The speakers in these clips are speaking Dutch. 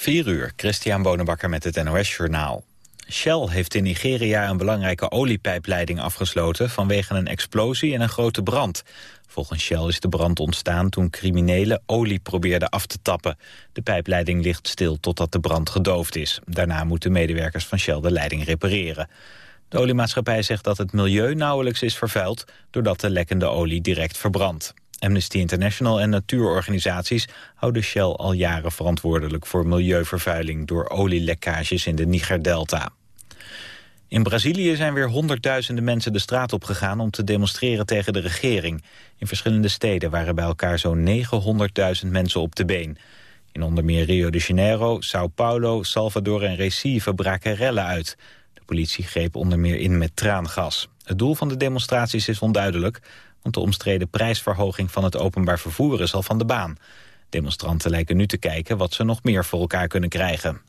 4 uur, Christian Bonenbakker met het NOS Journaal. Shell heeft in Nigeria een belangrijke oliepijpleiding afgesloten... vanwege een explosie en een grote brand. Volgens Shell is de brand ontstaan toen criminelen olie probeerden af te tappen. De pijpleiding ligt stil totdat de brand gedoofd is. Daarna moeten medewerkers van Shell de leiding repareren. De oliemaatschappij zegt dat het milieu nauwelijks is vervuild... doordat de lekkende olie direct verbrandt. Amnesty International en natuurorganisaties houden Shell al jaren verantwoordelijk voor milieuvervuiling door olielekkages in de Niger-delta. In Brazilië zijn weer honderdduizenden mensen de straat op gegaan om te demonstreren tegen de regering. In verschillende steden waren bij elkaar zo'n 900.000 mensen op de been. In onder meer Rio de Janeiro, Sao Paulo, Salvador en Recife braken rellen uit. Politie greep onder meer in met traangas. Het doel van de demonstraties is onduidelijk want de omstreden prijsverhoging van het openbaar vervoer is al van de baan. Demonstranten lijken nu te kijken wat ze nog meer voor elkaar kunnen krijgen.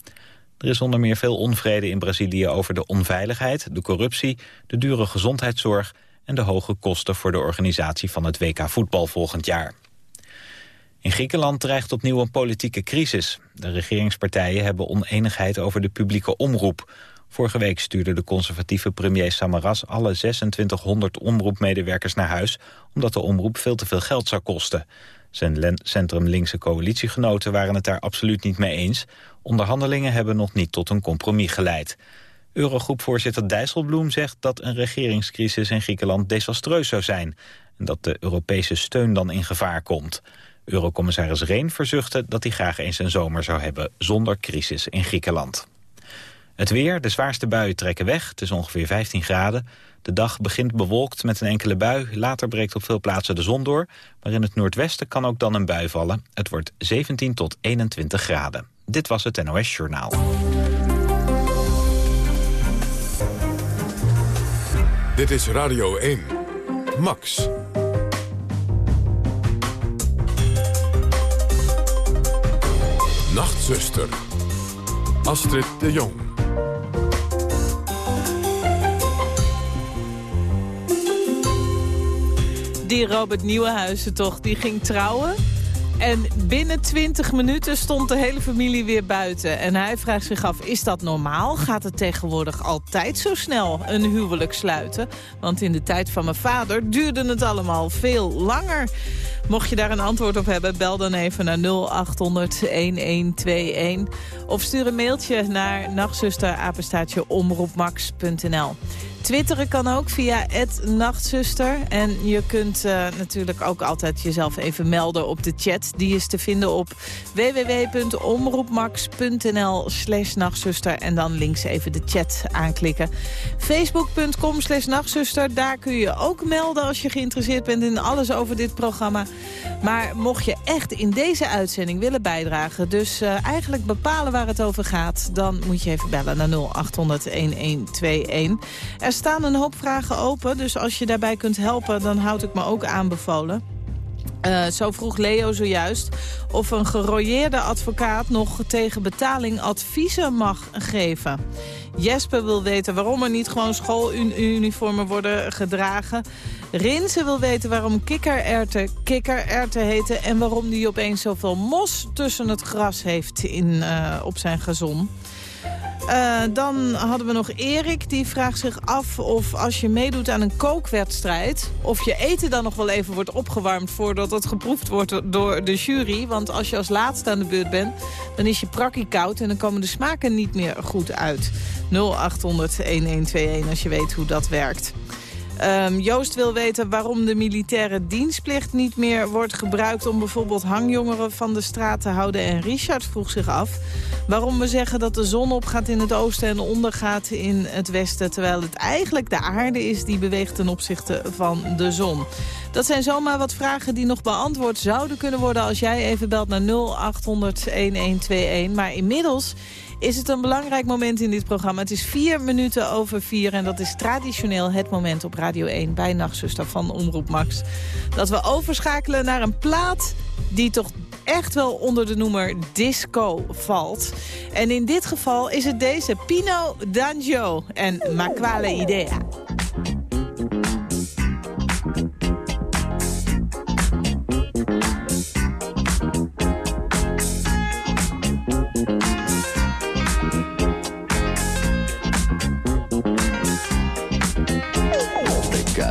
Er is onder meer veel onvrede in Brazilië over de onveiligheid, de corruptie, de dure gezondheidszorg en de hoge kosten voor de organisatie van het WK voetbal volgend jaar. In Griekenland dreigt opnieuw een politieke crisis. De regeringspartijen hebben oneenigheid over de publieke omroep. Vorige week stuurde de conservatieve premier Samaras alle 2600 omroepmedewerkers naar huis... omdat de omroep veel te veel geld zou kosten. Zijn centrum-linkse coalitiegenoten waren het daar absoluut niet mee eens. Onderhandelingen hebben nog niet tot een compromis geleid. Eurogroepvoorzitter Dijsselbloem zegt dat een regeringscrisis in Griekenland desastreus zou zijn... en dat de Europese steun dan in gevaar komt. Eurocommissaris Reen verzuchtte dat hij graag eens een zomer zou hebben zonder crisis in Griekenland. Het weer, de zwaarste buien trekken weg. Het is ongeveer 15 graden. De dag begint bewolkt met een enkele bui. Later breekt op veel plaatsen de zon door. Maar in het noordwesten kan ook dan een bui vallen. Het wordt 17 tot 21 graden. Dit was het NOS Journaal. Dit is Radio 1. Max. Nachtzuster. Astrid de Jong. Die Robert Nieuwenhuizen toch, die ging trouwen. En binnen 20 minuten stond de hele familie weer buiten. En hij vraagt zich af, is dat normaal? Gaat het tegenwoordig altijd zo snel een huwelijk sluiten? Want in de tijd van mijn vader duurde het allemaal veel langer. Mocht je daar een antwoord op hebben, bel dan even naar 0800-1121. Of stuur een mailtje naar nachtzusterapenstaatjeomroepmax.nl. Twitteren kan ook via Nachtzuster. En je kunt uh, natuurlijk ook altijd jezelf even melden op de chat. Die is te vinden op www.omroepmax.nl slash nachtzuster. En dan links even de chat aanklikken. Facebook.com slash nachtzuster. Daar kun je ook melden als je geïnteresseerd bent in alles over dit programma. Maar mocht je echt in deze uitzending willen bijdragen... dus uh, eigenlijk bepalen waar het over gaat... dan moet je even bellen naar 0800-1121. Er staan een hoop vragen open, dus als je daarbij kunt helpen... dan houd ik me ook aanbevolen. Uh, zo vroeg Leo zojuist of een gerooieerde advocaat nog tegen betaling adviezen mag geven. Jesper wil weten waarom er niet gewoon schooluniformen worden gedragen. Rinse wil weten waarom kikkererwten kikkererwten heten... en waarom die opeens zoveel mos tussen het gras heeft in, uh, op zijn gazon. Uh, dan hadden we nog Erik, die vraagt zich af of als je meedoet aan een kookwedstrijd... of je eten dan nog wel even wordt opgewarmd voordat het geproefd wordt door de jury. Want als je als laatste aan de beurt bent, dan is je prakkie koud... en dan komen de smaken niet meer goed uit. 0800-1121 als je weet hoe dat werkt. Um, Joost wil weten waarom de militaire dienstplicht niet meer wordt gebruikt... om bijvoorbeeld hangjongeren van de straat te houden. En Richard vroeg zich af waarom we zeggen dat de zon opgaat in het oosten... en ondergaat in het westen, terwijl het eigenlijk de aarde is... die beweegt ten opzichte van de zon. Dat zijn zomaar wat vragen die nog beantwoord zouden kunnen worden... als jij even belt naar 0800-1121. Maar inmiddels is het een belangrijk moment in dit programma. Het is vier minuten over vier en dat is traditioneel het moment op Radio 1... bij Nachtzuster van Omroep Max. Dat we overschakelen naar een plaat die toch echt wel onder de noemer disco valt. En in dit geval is het deze Pino D'Angio en Maquale Idea.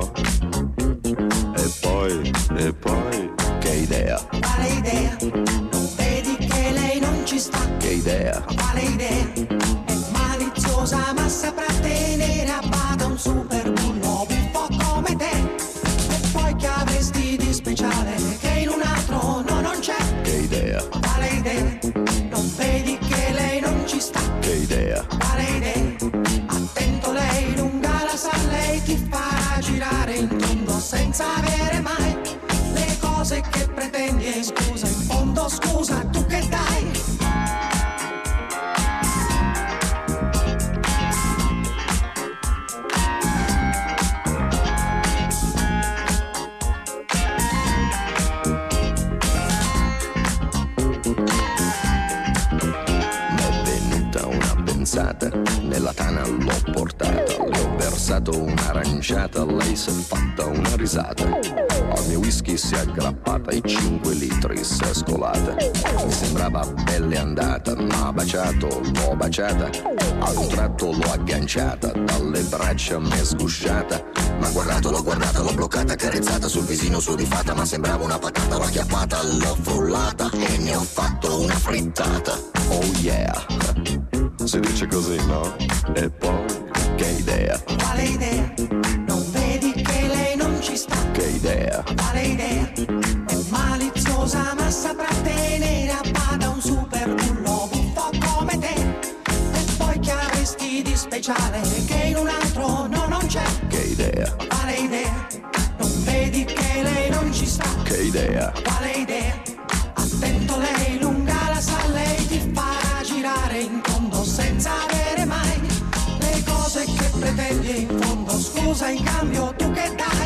y'all. Baciato, l'ho baciata, a un tratto l'ho agganciata, dalle braccia mi è sgusciata. Ma guardato, l'ho guardata, l'ho bloccata, carezzata sul visino sudifata, ma sembrava una patata, l'ho acchiappata, l'ho frullata e ne ho fatto una frittata. Oh yeah, si dice così, no? E poi, Quale idea? Attento lei lunga la sa, lei ti farà girare in tondo senza avere mai le cose che pretendi in fondo. Scusa in cambio tu che dai?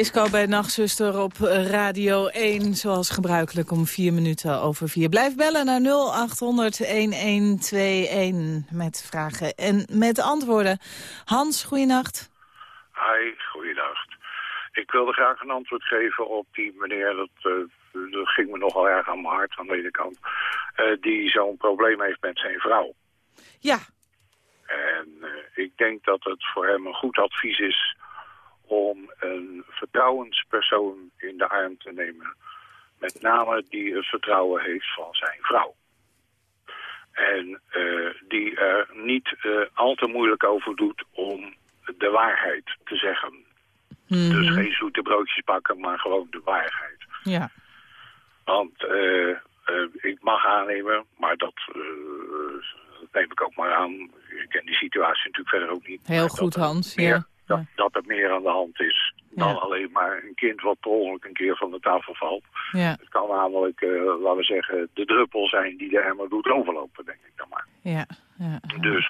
Disco bij Nachtzuster op Radio 1, zoals gebruikelijk om vier minuten over vier. Blijf bellen naar 0800-1121 met vragen en met antwoorden. Hans, goeienacht. Hi, goeiedag. Ik wilde graag een antwoord geven op die meneer, dat, eh, dat ging me nogal erg aan mijn hart aan de ene kant, eh, die zo'n probleem heeft met zijn vrouw. Ja, En eh, ik denk dat het voor hem een goed advies is om een vertrouwenspersoon in de arm te nemen. Met name die het vertrouwen heeft van zijn vrouw. En eh, die er niet eh, al te moeilijk over doet om de waarheid te zeggen. Dus geen zoete broodjes bakken, maar gewoon de waarheid. ja. Want eh, ik mag aannemen, maar dat, dat neem ik ook maar aan. Ik ken die situatie natuurlijk verder ook niet. Heel goed, Hans, ja. Dat, dat er meer aan de hand is dan Ja. alleen maar een kind wat per ongeluk een keer van de tafel valt. Ja, Het kan namelijk, eh, laten we zeggen, de druppel zijn die de emmer doet overlopen, denk ik dan maar. ja, ja. Dus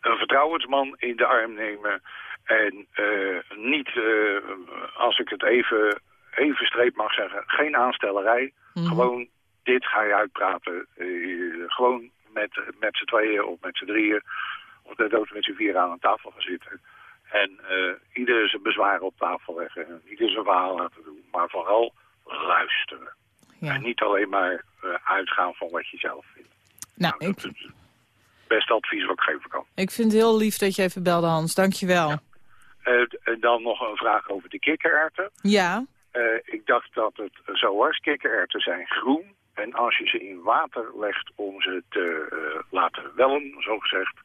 een vertrouwensman in de arm nemen en eh, niet, eh, als ik het even, even streep mag zeggen, geen aanstellerij. Mhm. Gewoon, dit ga je uitpraten. Gewoon met, met z'n tweeën of met z'n drieën of desnoods met z'n vier aan een tafel gaan zitten. En eh, ieder zijn bezwaren op tafel leggen en ieder zijn verhaal laten doen. Maar vooral luisteren. ja. En niet alleen maar eh, uitgaan van wat je zelf vindt. Nou, Nou, ik, is het beste advies wat ik geven kan. ik vind het heel lief dat je even belde, Hans. Dank je wel. Eh, en dan nog een vraag over de kikkererwten. Ja, ik dacht dat het zo was. Kikkererwten zijn groen. En als je ze in water legt om ze te laten wellen, zo gezegd,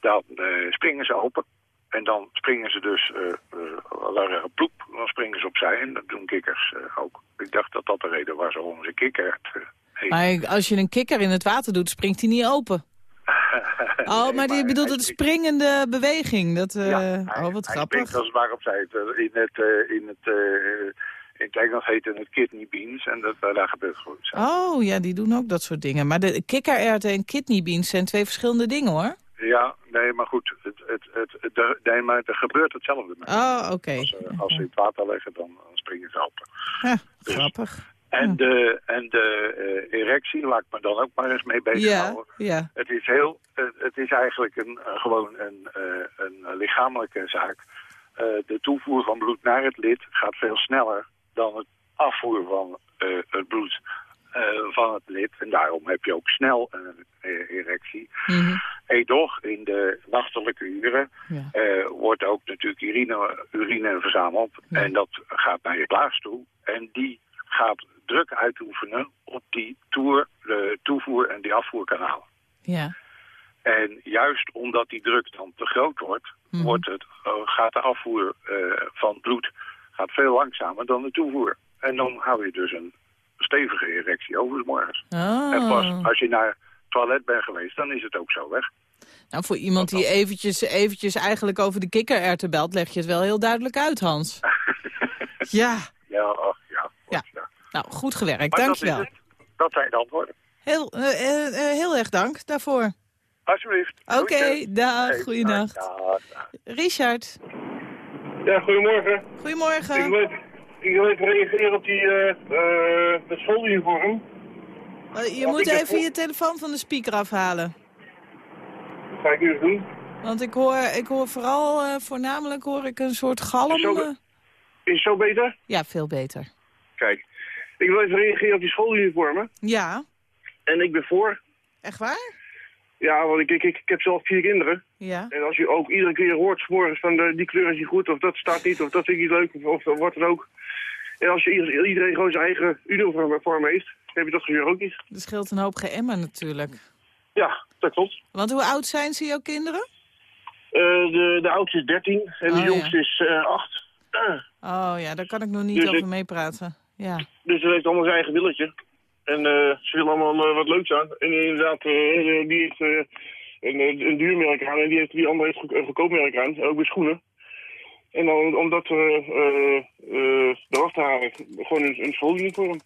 dan springen ze open. En dan springen ze dus, uh, ploep, dan springen ze opzij. En dat doen kikkers eh, ook. Ik dacht dat dat de reden was waarom ze kikkerert uh, heet. maar als je een kikker in het water doet, springt hij niet open. Oh, Nee, maar die bedoelt het springende beweging. Dat, Ja, hij- oh, wat hij grappig. springt als het ware opzij. Het, In het, in het, in het Engels heet het kidney beans. En dat, daar gebeurt gewoon zo. Oh, ja, die doen ook dat soort dingen. Maar de kikkererwten en kidneybeans zijn twee verschillende dingen, hoor. Ja, nee, maar goed. Het, het, het, het, de- nee, maar er gebeurt hetzelfde met. Oh, oké. Als, ze- als ze in het water leggen, dan, dan springen ze open. Ja, Dus- grappig. En de, en de eh, erectie, laat ik me dan ook maar eens mee Ja, bezighouden. ja. Het is heel, het, is eigenlijk een, eh, gewoon een, eh, een lichamelijke zaak. Eh, de toevoer van bloed naar het lid gaat veel sneller dan het afvoer van eh, het bloed eh, van het lid. En daarom heb je ook snel een eh, erectie. Mhm. Edoch in de nachtelijke uren ja. eh, wordt ook natuurlijk urine, urine verzameld. Ja. En dat gaat naar je blaas toe. En die gaat druk uitoefenen op die toer, de toevoer- en die afvoerkanalen. ja. En juist omdat die druk dan te groot wordt, Mhm. wordt het, eh, gaat de afvoer eh, van bloed gaat veel langzamer dan de toevoer. En dan hou je dus een stevige erectie overmorgens. Oh. En pas als je naar het toilet bent geweest, dan is het ook zo weg. Nou, voor iemand die eventjes, eventjes eigenlijk over de kikkererwten belt... leg je het wel heel duidelijk uit, Hans. Ja, Ja, ach, ja. Ja. ja. nou, goed gewerkt. Maar Dank dat je is wel. het. Dat zijn de antwoorden. Heel, eh, eh, eh, heel erg dank daarvoor. Alsjeblieft. Oké, Groetjes. dag, Hey, goeienacht. dag, dag. Richard, Ja, goedemorgen. Ik goedemorgen. Ik wil even reageren op die eh eh, schooluniform. Eh, Je moet even je telefoon van de speaker afhalen. Dat ga ik nu eens doen. Want ik hoor, ik hoor vooral, voornamelijk hoor ik een soort galm. Zo-. Is het zo beter? Ja, veel beter. Kijk, ik wil even reageren op die schooluniformen. Ja, En ik ben voor. echt waar? Ja, want ik, ik, ik, ik heb zelf vier kinderen. Ja. En als je ook iedere keer hoort morgens van de, die kleur is niet goed, of dat staat niet, of dat vind ik niet leuk, of, of wat dan ook. En als je ieder- iedereen gewoon zijn eigen uniform heeft, heb je dat gezeur ook niet. Er scheelt een hoop geëmmer natuurlijk. Ja, dat klopt. Want hoe oud zijn ze, jouw kinderen? Eh, de, de oudste is 13 en de Oh, ja. jongste is eh 8. Oh ja, daar kan ik nog niet Dus over meepraten. Ja. Dus ze heeft allemaal zijn eigen willetje. En eh, ze willen allemaal eh, wat leuks aan. En inderdaad, eh, die heeft eh, een, een duur merk aan en die, heeft, die andere heeft een goedkoop merk aan. Ook weer schoenen. En dan om dat eh, eh, halen, gewoon een, een schooluniform.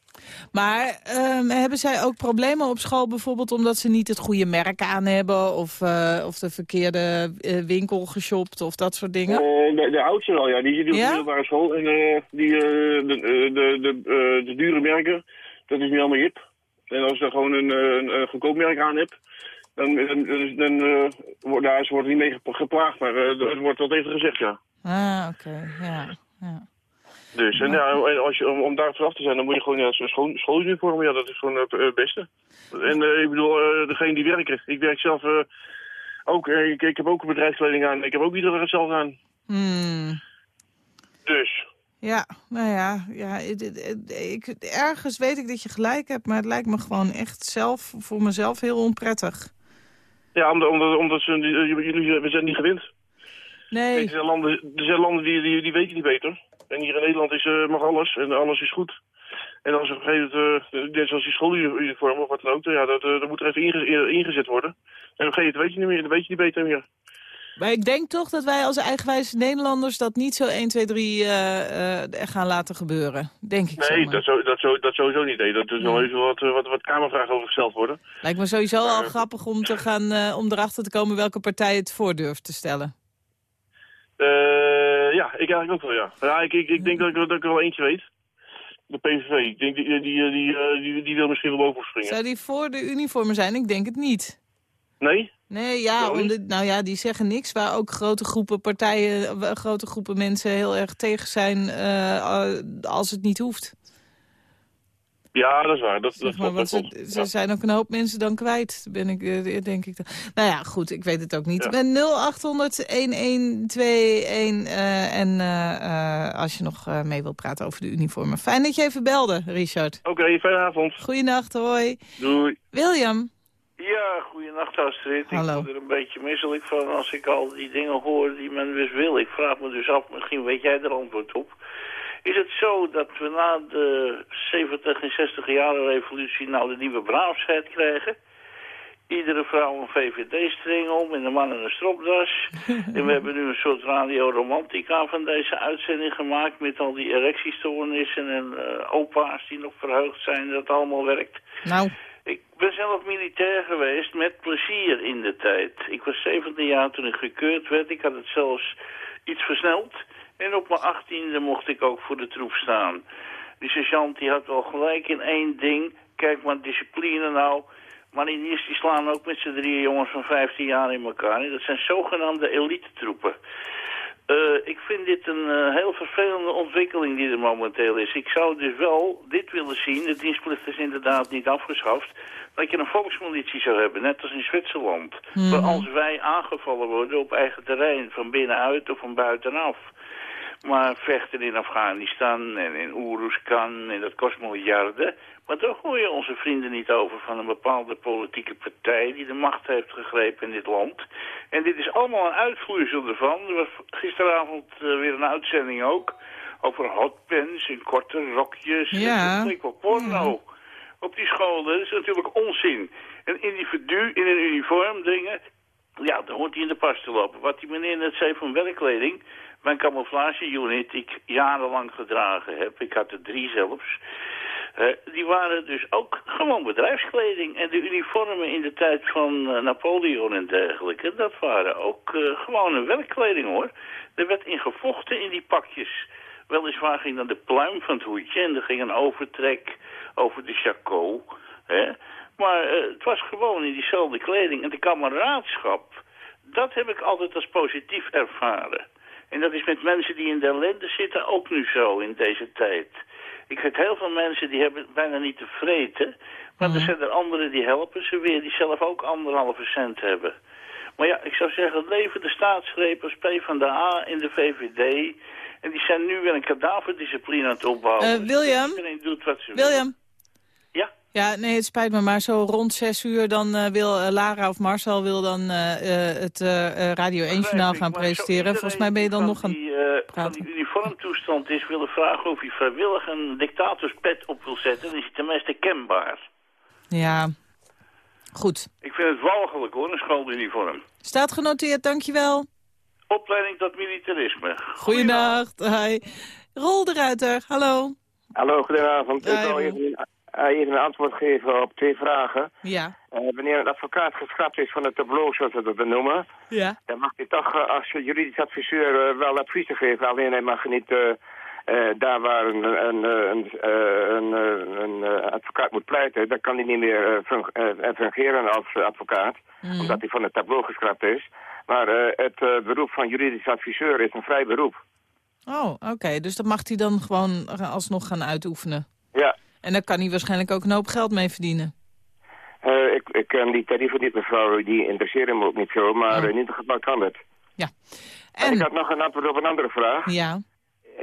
Maar ehm, hebben zij ook problemen op school bijvoorbeeld omdat ze niet het goede merk aan hebben of, eh, of de verkeerde winkel geshopt of dat soort dingen? De, de oudste wel, ja. Die zit op de middelbare school. En die, de, de, de, de dure merken, dat is niet allemaal hip. En als je dan gewoon een, een, een goedkoop merk aan hebt, dan, dan, dan, dan wordt daar ze worden niet mee gep- geplaagd. Maar eh, het wordt wel tegen gezegd, ja. Ah, oké, ja. ja. Dus, en, ja, en als je, om, om daar vanaf te zijn, dan moet je gewoon ja, zo'n school, schooluniform, ja, dat is gewoon het beste. En eh, ik bedoel, eh degene die werken. Ik werk zelf eh, ook, ik, ik heb ook bedrijfskleding aan, ik heb ook iedere hetzelfde aan. Hmm. Dus, Ja, nou ja, ja ik, ergens weet ik dat je gelijk hebt, maar het lijkt me gewoon echt zelf, voor mezelf heel onprettig. ja, omdat, omdat, omdat ze, jullie we zijn niet gewend. Kijk, Nee, er zijn landen, er zijn landen die, die, die weten niet beter. En hier in Nederland is, eh, mag alles en alles is goed. En als op een gegeven moment, eh, net zoals die schooluniform of wat dan ook, ja, dat, eh, dat moet er even inge- ingezet worden. En op een gegeven moment weet je niet meer, dan weet je niet beter meer. Maar ik denk toch dat wij als eigenwijze Nederlanders dat niet zo 1, 2, 3 eh, eh, gaan laten gebeuren. Denk ik Nee, dat, zo, dat, zo, dat sowieso niet. Nee. Dat Nee. heus wel wat, wat, wat kamervragen over gesteld worden. Lijkt me sowieso al grappig om, te gaan, om erachter te komen welke partij het voor durft te stellen. Eh, ja, ik eigenlijk ook wel, ja. Ja, ik, ik, ik denk dat ik, dat ik er wel eentje weet. De PVV. Ik denk, die, die, die, die, eh, wil misschien wel boven springen. Zou die voor de uniformen zijn? Ik denk het niet. Nee? Nee, ja, nou ja, die zeggen niks. Waar ook grote groepen partijen, grote groepen mensen heel erg tegen zijn eh, als het niet hoeft. Ja, dat is waar. Dat, dat Zeg maar, klopt. want Dat ze, klopt. ze Ja. zijn ook een hoop mensen dan kwijt, ben ik, eh, denk ik. dan. Nou ja, goed, ik weet het ook niet. Ja. Ik ben 0800-1121 eh, en eh, eh, als je nog eh, mee wilt praten over de uniformen. Fijn dat je even belde, Richard. Oké, fijne avond. Goeienacht, hoi. Doei. William? Ja, goeienacht Astrid. Hallo. Ik word er een beetje misselijk van als ik al die dingen hoor die men dus wil. Ik vraag me dus af, misschien weet jij er antwoord op. Is het zo dat we na de 70 en 60 jaren revolutie nou de nieuwe braafsheid krijgen? Iedere vrouw een VVD-string om en de man een stropdas. en we hebben nu een soort radio-romantica van deze uitzending gemaakt... met al die erectiestoornissen en eh, opa's die nog verheugd zijn dat het allemaal werkt. Nou, Ik ben zelf militair geweest met plezier in de tijd. Ik was 17 jaar toen ik gekeurd werd. Ik had het zelfs iets versneld. En op mijn 18e mocht ik ook voor de troep staan. Die sergeant die had wel gelijk in één ding. Kijk maar, discipline nou. Mariniers die slaan ook met z'n drieën jongens van 15 jaar in elkaar. En dat zijn zogenaamde elite-troepen. Eh, ik vind dit een eh, heel vervelende ontwikkeling die er momenteel is. Ik zou dus wel dit willen zien, de dienstplicht is inderdaad niet afgeschaft, dat je een volksmilitie zou hebben, net als in Zwitserland. Waar als wij aangevallen worden op eigen terrein, van binnenuit of van buitenaf. Maar vechten in Afghanistan en in Oeruzkan en dat kost miljarden. Maar daar hoor je onze vrienden niet over van een bepaalde politieke partij die de macht heeft gegrepen in dit land. En dit is allemaal een uitvloeisel ervan. Er was gisteravond eh, weer een uitzending ook over hotpens en korte rokjes. Ja. Lijkt wel porno op die scholen. Dat is natuurlijk onzin. Een individu in een uniform dringen, ja, dan hoort hij in de pas te lopen. Wat die meneer net zei van werkkleding, mijn camouflage-unit die ik jarenlang gedragen heb, ik had er drie zelfs, eh, die waren dus ook gewoon bedrijfskleding. En de uniformen in de tijd van eh, Napoleon en dergelijke, dat waren ook eh, gewone werkkleding hoor. Er werd in gevochten in die pakjes. Weliswaar ging dan de pluim van het hoedje en er ging een overtrek over de chacot. Hè? Maar het was gewoon in diezelfde kleding. En de kameraadschap, dat heb ik altijd als positief ervaren. En dat is met mensen die in de ellende zitten ook nu zo in deze tijd. Ik weet heel veel mensen die hebben bijna niet te vreten. Maar er zijn er anderen die helpen ze weer, die zelf ook anderhalve cent hebben. Maar ja, ik zou zeggen, leven de staatsgrepen P van de A in de VVD. En die zijn nu weer een kadaverdiscipline aan het opbouwen. Eh, William? Iedereen doet wat ze wil. William? Ja, nee, het spijt me, maar zo rond zes uur dan eh, wil eh, Lara of Marcel wil dan eh, het Radio 1-journaal gaan Maar zo presenteren. Volgens mij ben je dan nog van aan... Die, eh, van praten. die uniformtoestand is willen vragen of hij vrijwillig een dictatorspet op wil zetten. Dan is hij tenminste kenbaar. Ja, goed. Ik vind het walgelijk hoor, een schooluniform. Staat genoteerd, dankjewel. Opleiding tot militarisme. Goeienacht, hi. Rol de Ruiter, hallo. Hallo, goedenavond. Ik wil joh. even, eh, even een antwoord geven op twee vragen. Ja, Eh, wanneer een advocaat geschrapt is van het tableau, zoals we dat noemen, ja. dan mag hij toch eh, als juridisch adviseur eh, wel adviezen geven. Alleen hij mag niet daar waar een, een, een, een, een advocaat moet pleiten, dan kan hij niet meer fung- fungeren als advocaat, omdat hij van het tableau geschrapt is. Maar het beroep van juridisch adviseur is een vrij beroep. Oh, oké. Dus dat mag hij dan gewoon alsnog gaan uitoefenen. Ja. En daar kan hij waarschijnlijk ook een hoop geld mee verdienen. Eh, ik, ik ken die tarieven niet, mevrouw. Die interesseren me ook niet zo. Maar Oh. in ieder geval kan het. Ja. En ik had nog een antwoord op een andere vraag. ja,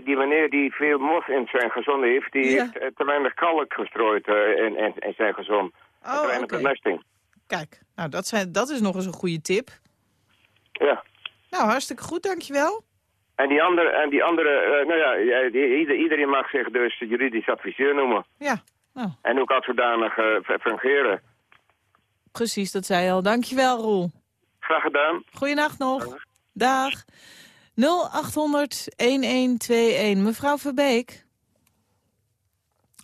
Die meneer die veel mos in zijn gezond heeft... die Ja. heeft eh, te weinig kalk gestrooid eh, in, in, in zijn gezond. Oh, te weinig bemesting. kijk. Nou, dat, zijn, dat is nog eens een goede tip. Ja. Nou, hartstikke goed, dankjewel. En die andere, en die andere eh, nou ja, ieder- iedereen mag zich dus juridisch adviseur noemen. Ja, nou, En ook als zodanig eh, fungeren. precies, dat zei je al. Dankjewel, Roel. Graag gedaan. Goeienacht nog. Dag. 0800-1121. Mevrouw Verbeek.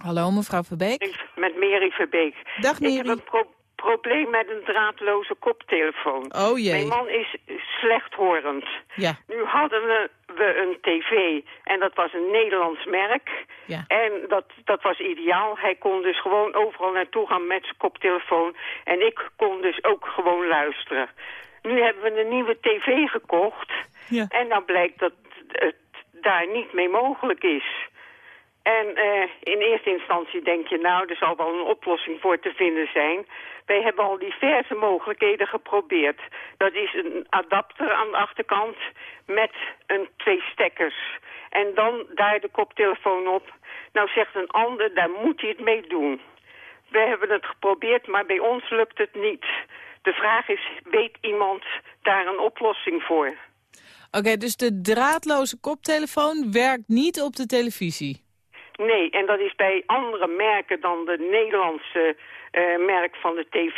Hallo, mevrouw Verbeek. Met Mary Verbeek. Dag, Ik heb Mary. een pro- probleem met een draadloze koptelefoon. Oh jee. Mijn man is slechthorend. Ja. Nu hadden we, een tv en dat was een Nederlands merk. Ja. En dat, dat was ideaal. Hij kon dus gewoon overal naartoe gaan met zijn koptelefoon. En ik kon dus ook gewoon luisteren. Nu hebben we een nieuwe tv gekocht. Ja. En dan blijkt dat het daar niet mee mogelijk is. En eh, in eerste instantie denk je, nou, er zal wel een oplossing voor te vinden zijn. Wij hebben al diverse mogelijkheden geprobeerd. Dat is een adapter aan de achterkant met een, twee stekkers. En dan daar de koptelefoon op. Nou zegt een ander, daar moet hij het mee doen. We hebben het geprobeerd, maar bij ons lukt het niet. De vraag is, weet iemand daar een oplossing voor? Oké, dus de draadloze koptelefoon werkt niet op de televisie. Nee, en dat is bij andere merken dan de Nederlandse eh, merk van de tv.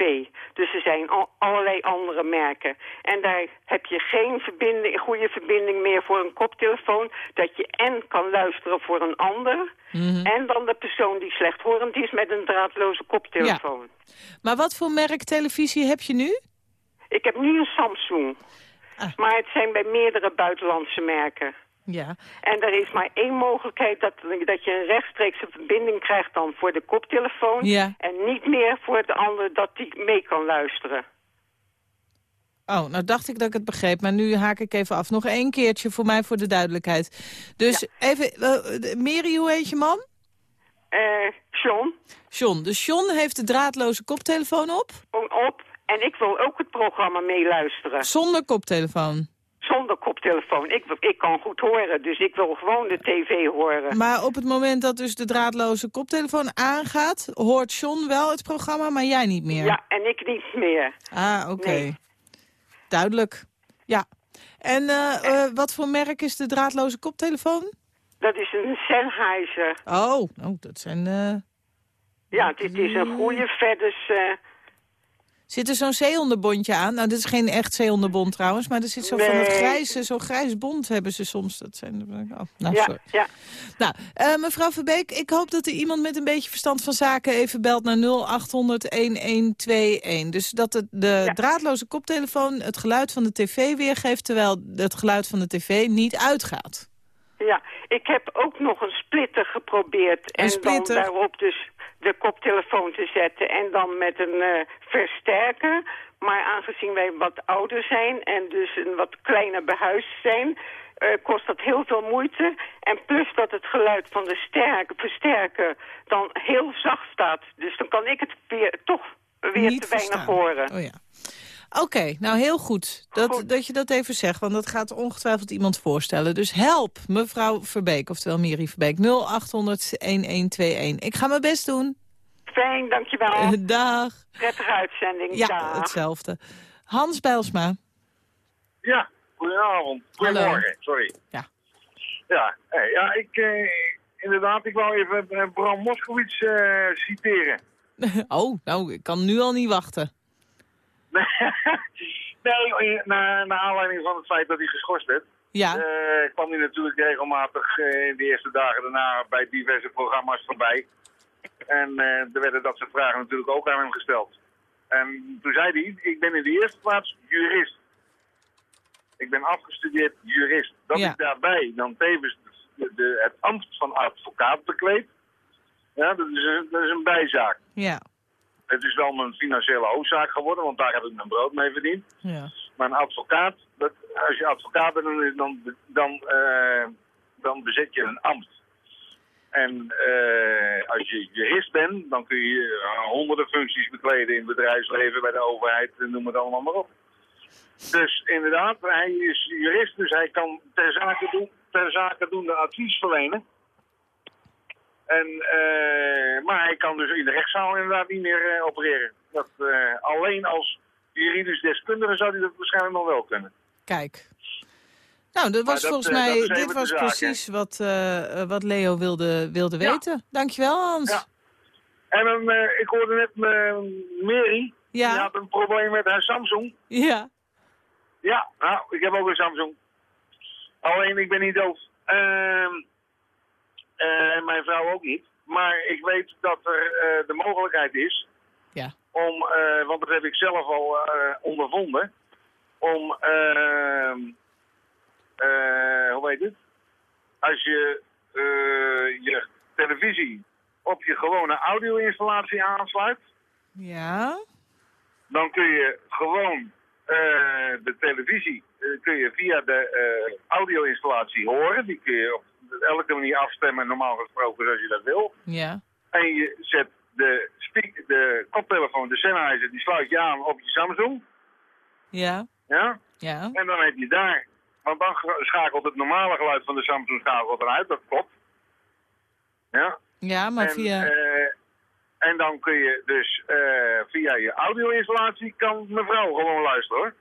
Dus er zijn al, allerlei andere merken. En daar heb je geen verbinding, goede verbinding meer voor een koptelefoon... dat je en kan luisteren voor een ander... en dan de persoon die slechthorend is met een draadloze koptelefoon. Maar wat voor merk televisie heb je nu? Ik heb nu een Samsung. Ah. Maar het zijn bij meerdere buitenlandse merken. Ja. En er is maar één mogelijkheid dat, dat je een rechtstreekse verbinding krijgt dan voor de koptelefoon. Ja. En niet meer voor de ander dat die mee kan luisteren. Oh, nou dacht ik dat ik het begreep, maar nu haak ik even af. Nog één keertje voor mij voor de duidelijkheid. Dus even, uh, Mary, hoe heet je man? Eh, John, John. Dus John heeft de draadloze koptelefoon op? op. En ik wil ook het programma meeluisteren. Zonder koptelefoon. Zonder koptelefoon. Ik, ik kan goed horen, dus ik wil gewoon de tv horen. Maar op het moment dat dus de draadloze koptelefoon aangaat... hoort John wel het programma, maar jij niet meer? Ja, en ik niet meer. Ah, oké. Nee. Duidelijk. Ja. En eh, eh, wat voor merk is de draadloze koptelefoon? Dat is een Sennheiser. Oh, oh dat zijn... eh, Ja, dit is een goede verders... eh, Zit er zo'n zeehondenbondje aan? Nou, dit is geen echt zeehondenbond trouwens, maar er zit zo van het grijze, zo'n grijs bond hebben ze soms. Dat zijn, oh, nou, ja, sorry. ja. Nou, eh, mevrouw Verbeek, ik hoop dat er iemand met een beetje verstand van zaken even belt naar 0800-1121. Dus dat het, de draadloze koptelefoon het geluid van de tv weergeeft, terwijl het geluid van de tv niet uitgaat. Ja, ik heb ook nog een splitter geprobeerd. Een en splitter? dan daarop dus de koptelefoon te zetten. En dan met een eh, versterker. Maar aangezien wij wat ouder zijn en dus een wat kleiner behuisd zijn... eh, kost dat heel veel moeite. En plus dat het geluid van de sterk, versterker dan heel zacht staat. Dus dan kan ik het weer, toch weer Niet te weinig verstaan. horen. Oh ja. Oké, nou heel goed. Dat, dat je dat even zegt, want dat gaat ongetwijfeld iemand voorstellen. Dus help, mevrouw Verbeek, oftewel Miri Verbeek, 0800-1121. Ik ga mijn best doen. Fijn, dankjewel. Dag. Prettige uitzending. Ja, Dag. hetzelfde. Hans Bijlsma. Ja, goedenavond. Goedemorgen, sorry. Ja. Ja, hey, ja ik, eh, inderdaad, ik wou even eh, Bram Moskowitz eh, citeren. Oh, nou, ik kan nu al niet wachten. nee, eh, naar, naar aanleiding van het feit dat hij geschorst werd. Ja. eh, kwam hij natuurlijk regelmatig eh, in de eerste dagen daarna bij diverse programma's voorbij. En eh, er werden dat soort vragen natuurlijk ook aan hem gesteld. En toen zei hij, ik ben in de eerste plaats jurist. Ik ben afgestudeerd jurist. Dat Ja. ik daarbij dan tevens de, de- het ambt van advocaat bekleed. Ja, dat is, een, dat is een bijzaak. Ja. Het is wel mijn financiële hoofdzaak geworden, want daar heb ik mijn brood mee verdiend. Ja. Maar een advocaat, dat, als je advocaat bent, dan, dan, dan, eh, dan bezet je een ambt. En eh, als je jurist bent, dan kun je eh, honderden functies bekleden in het bedrijfsleven, bij de overheid, noem het allemaal maar op. Dus inderdaad, hij is jurist, dus hij kan ter zake, doen, ter zake doende advies verlenen. En, eh, maar hij kan dus in de rechtszaal inderdaad niet meer eh, opereren. Dat, eh, alleen als juridisch deskundige zou hij dat waarschijnlijk nog wel kunnen. Kijk. Nou, dat was dat, volgens mij, dit was zaak, precies wat, wat Leo wilde, wilde Ja. weten. Dankjewel, Hans. Ja. En dan, eh, ik hoorde net uh, Mary, Ja. die had een probleem met haar Samsung. Ja. Ja, nou, ik heb ook een Samsung. Alleen, ik ben niet doof. Ehm, eh, En mijn vrouw ook niet. Maar ik weet dat er eh, de mogelijkheid is Ja. om, eh, want dat heb ik zelf al eh, ondervonden, om, ehm, eh, hoe heet het? Als je eh, je televisie op je gewone audio-installatie aansluit, Ja. dan kun je gewoon eh, de televisie eh, kun je via de eh, audio-installatie horen. Die kun je op elke manier afstemmen, normaal gesproken, zoals je dat wil. Ja. En je zet de, speak, de koptelefoon, de Sennheiser, die sluit je aan op je Samsung. Ja. Ja? Ja. En dan heb je daar, want dan schakelt het normale geluid van de Samsung schakelt eruit, dat klopt. Ja? Ja, maar en, via... eh, en dan kun je dus eh, via je audio-installatie kan mevrouw gewoon luisteren hoor.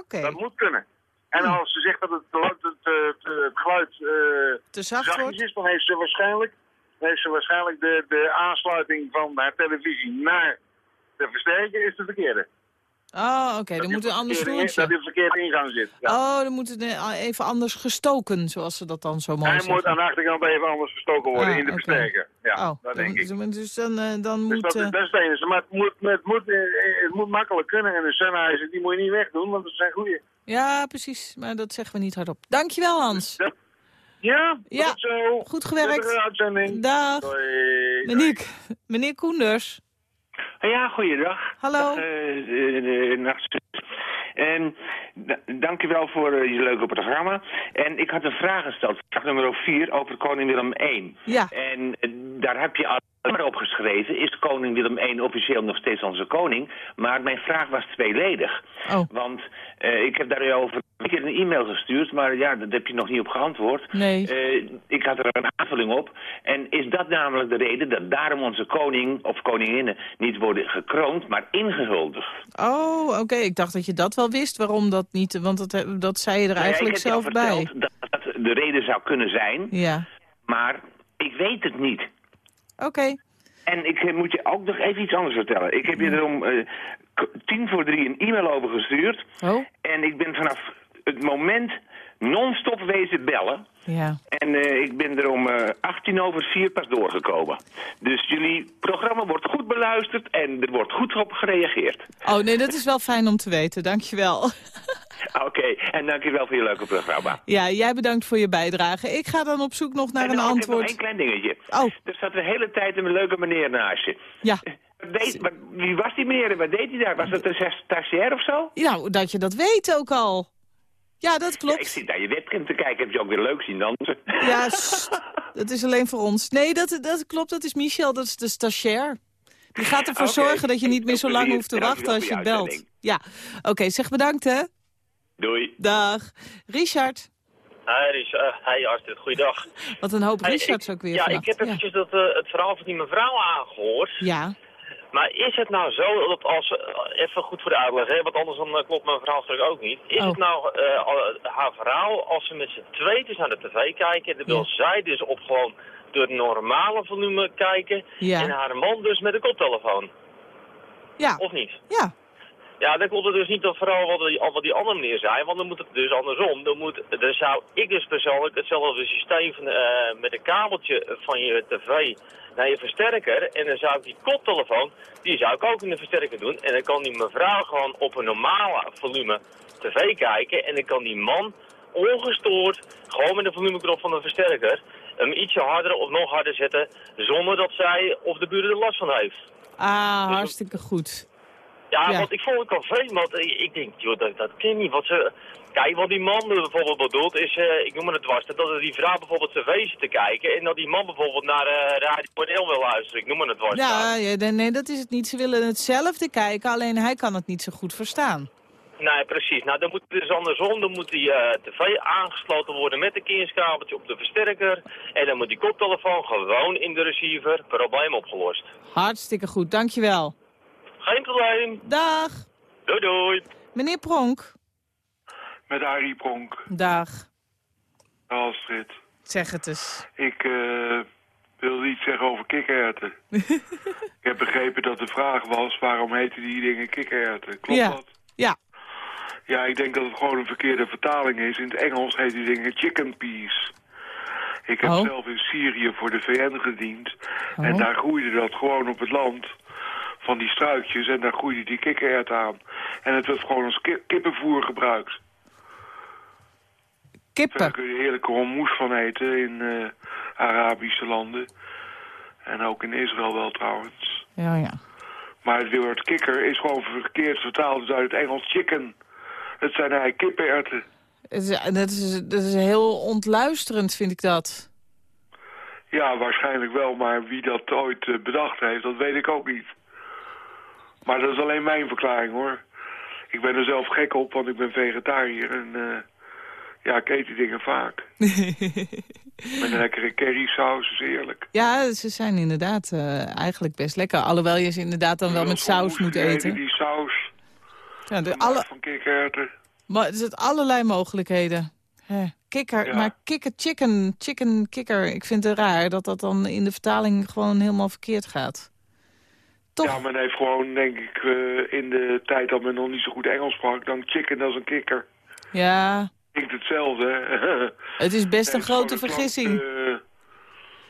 Oké. Dat moet kunnen. En als ze zegt dat het, het, het, het, het geluid eh, Te zacht wordt? is, dan heeft ze waarschijnlijk, heeft ze waarschijnlijk de, de aansluiting van haar televisie naar de versterker is de verkeerde. Oh, oké. Dan moet een ander in- Dat op verkeerde ingang zit. Ja. Oh, dan moet het eh, even anders gestoken, zoals ze dat dan zo mooi Hij moet aan de achterkant even anders gestoken worden Ah, in de versterker. Ja, oh, dat dan, denk ik. dus- dan, eh, dan Dus moet... dat, is, eh, dat is het enige. Maar het moet, het, moet, eh, het moet makkelijk kunnen. En de Sennheiser, die moet je niet wegdoen, want dat zijn goede. Ja, precies. Maar dat zeggen we niet hardop. Dankjewel, Hans. Ja, Ja, goed zo. goed gewerkt. Dag. Doei. Meneer, meneer Koenders. Ja, goeiedag. Hallo. Dag, eh, nachtzuster. En da- dank u wel voor je leuke programma. En ik had een vraag gesteld, vraag nummer 4, over koning Willem I. Ja. En daar heb je al maar opgeschreven, is koning Willem I officieel nog steeds onze koning? Maar mijn vraag was tweeledig. Oh. Want eh, ik heb daarover een keer een e-mail gestuurd, maar ja, daar heb je nog niet op geantwoord. Nee. Eh, ik had er een aanvulling op. En is dat namelijk de reden dat daarom onze koning of koninginnen niet worden gekroond, maar ingehuldigd? Oh, oké. Ik dacht dat je dat wel wist, waarom dat niet... Want dat, eh, dat zei je er ja, eigenlijk zelf bij. verteld Dat dat de reden zou kunnen zijn, Ja. maar ik weet het niet. Oké. En ik eh, moet je ook nog even iets anders vertellen. Ik heb je er om eh, tien voor drie een e-mail over gestuurd. Oh. En ik ben vanaf het moment non-stop wezen bellen. Ja. En eh, ik ben er om eh 18 over 4 pas doorgekomen. Dus jullie programma wordt goed beluisterd en er wordt goed op gereageerd. Oh, nee, dat is wel fijn om te weten. Dankjewel. Oké, en dankjewel voor je leuke programma. Ja, jij bedankt voor je bijdrage. Ik ga dan op zoek nog naar en een ook, Ik antwoord. heb nog één klein dingetje. Oh. Er zat de hele tijd een leuke meneer naast je. Ja. Wat deed- wat- wie was die meneer en wat deed hij daar? Was het een stagiair of zo? Nou, dat je dat weet ook al. Ja, dat Ja, ik klopt. zit naar je webcam te kijken, heb je ook weer leuk zien dansen. Ja, dat is alleen voor ons. Nee, dat, dat klopt, dat is Michel, dat is de stagiair. Die gaat ervoor zorgen dat je niet meer zo lang hoeft te wachten als je belt. Ja, oké, zeg bedankt hè. Doei. Dag. Richard. Hi, Ries. eh, hi Astrid, goeiedag. Wat een hoop Hey, Richards ik- ook weer Ja, vannacht. ik heb eventjes dat, eh, het verhaal van die mevrouw aangehoord. Ja. Maar is het nou zo dat als, eh, even goed voor de uitleg, hè, want anders dan, eh, klopt mijn verhaal natuurlijk ook niet. Is Oh. het nou eh, al- haar verhaal, als ze met z'n tweetjes naar de tv kijken, dan wil zij dus op gewoon door het normale volume kijken Ja. en haar man dus met de koptelefoon? Ja. Of niet? Ja. Ja, dan klopt het dus niet dat vooral wat die, wat die andere meneer zei, want dan moet het dus andersom. Dan, moet, dan zou ik dus persoonlijk hetzelfde systeem van, eh, met een kabeltje van je tv naar je versterker. En dan zou ik die koptelefoon, die zou ik ook in de versterker doen. En dan kan die mevrouw gewoon op een normale volume tv kijken. En dan kan die man ongestoord, gewoon met de volumeknop van de versterker, hem ietsje harder of nog harder zetten, zonder dat zij of de buren er last van heeft. Ah, hartstikke goed. Ja, Ja. want ik vond het al vreemd, want ik, denk, joh, dat, dat ken je niet. Wat ze, kijk, wat die man bijvoorbeeld bedoelt is, eh, ik noem het dwars, dat die vrouw bijvoorbeeld tv zit te kijken en dat die man bijvoorbeeld naar eh Radio 1 wil luisteren. Ik noem het dwars. Ja, ja, nee, dat is het niet. Ze willen hetzelfde kijken, alleen hij kan het niet zo goed verstaan. Nee, precies. Nou, dan moet het dus andersom. Dan moet die eh, tv aangesloten worden met een kindskabeltje op de versterker. En dan moet die koptelefoon gewoon in de receiver. Probleem opgelost. Hartstikke goed, dankjewel. Geen probleem. Dag. Doei doei. Meneer Pronk. Met Arie Pronk, Dag. Astrid. Zeg het eens. Ik eh wilde iets zeggen over kikkererwten. ik heb begrepen dat de vraag was, waarom heten die dingen kikkererwten? Klopt ja. dat? Ja. Ja, ik denk dat het gewoon een verkeerde vertaling is. In het Engels heet die dingen chicken peas. Ik heb Oh. zelf in Syrië voor de VN gediend. Oh. En daar groeide dat gewoon op het land van die struikjes. En daar groeide die kikkererwt aan. En het werd gewoon als ki- kippenvoer gebruikt. Daar Kippen. kun je heerlijke hummus van eten in eh, Arabische landen. En ook in Israël wel trouwens. Ja, ja. Maar het woord kikker is gewoon verkeerd vertaald dus uit het Engels chicken. Het zijn eigenlijk is, dat, is, dat is heel ontluisterend, vind ik dat. Ja, waarschijnlijk wel, maar wie dat ooit eh, bedacht heeft, dat weet ik ook niet. Maar dat is alleen mijn verklaring hoor. Ik ben er zelf gek op, want ik ben vegetariër en eh, ja, ik eet die dingen vaak. Met een lekkere currysaus, is heerlijk. Ja, ze zijn inderdaad eh, eigenlijk best lekker. Alhoewel je ze inderdaad dan wel met saus moet eten. Die saus Ja, de alle, van kikkererwten. maar er zitten allerlei mogelijkheden. Hè, Kikker, Ja. maar kikker, chicken, chicken, kikker. Ik vind het raar dat dat dan in de vertaling gewoon helemaal verkeerd gaat. Toch? Ja, men heeft gewoon, denk ik, eh, in de tijd dat men nog niet zo goed Engels sprak, dan chicken als een kikker. Ja, Klinkt hetzelfde, hè? het is best een het grote vergissing. klank, eh,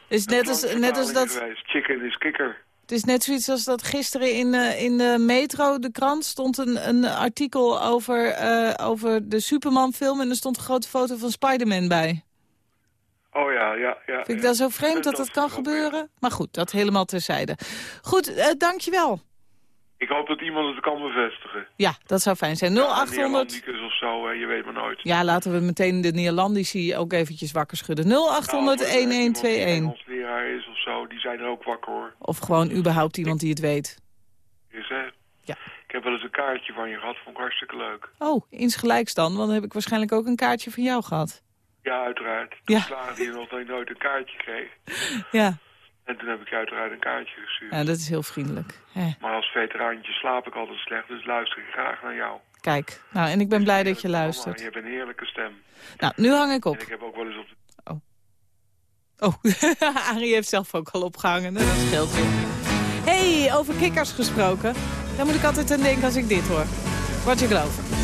Het is net als, net als dat... geweest. Chicken is kikker. Het is net zoiets als dat gisteren in, eh, in de metro, de krant, stond een, een artikel over, over de Superman-film. En er stond een grote foto van Spider-Man bij. Oh ja, ja, ja. Vind ik ja. dat zo vreemd dat dat kan gebeuren? Maar goed, dat helemaal terzijde. Goed, eh, dankjewel. Ik hoop dat iemand het kan bevestigen. Ja, dat zou fijn zijn. Ja, 0800... Neerlandicus of zo, hè, je weet maar nooit. Ja, laten we meteen de Neerlandici ook eventjes wakker schudden. 0800-1121. Engels leraar is of zo, die zijn er ook wakker hoor. Of gewoon überhaupt iemand die het weet. Is, hè? Ja. Ik heb wel eens een kaartje van je gehad, vond ik hartstikke leuk. Oh, insgelijks dan, want dan heb ik waarschijnlijk ook een kaartje van jou gehad. Ja, uiteraard. Ja. Toen klaagde je nog dat je nooit een kaartje kreeg. Ja, En toen heb ik uiteraard een kaartje gestuurd. ja dat is heel vriendelijk. Maar als veteraantje slaap ik altijd slecht, dus luister ik graag naar jou. Kijk, nou, en ik ben blij dat je luistert. je hebt een heerlijke stem. Nou, nu hang ik op. En ik heb ook wel eens op de... Oh, Arie heeft zelf ook al opgehangen. Dat scheelt weer. hey, over kikkers gesproken. Daar moet ik altijd aan denken als ik dit hoor. Wat je geloven.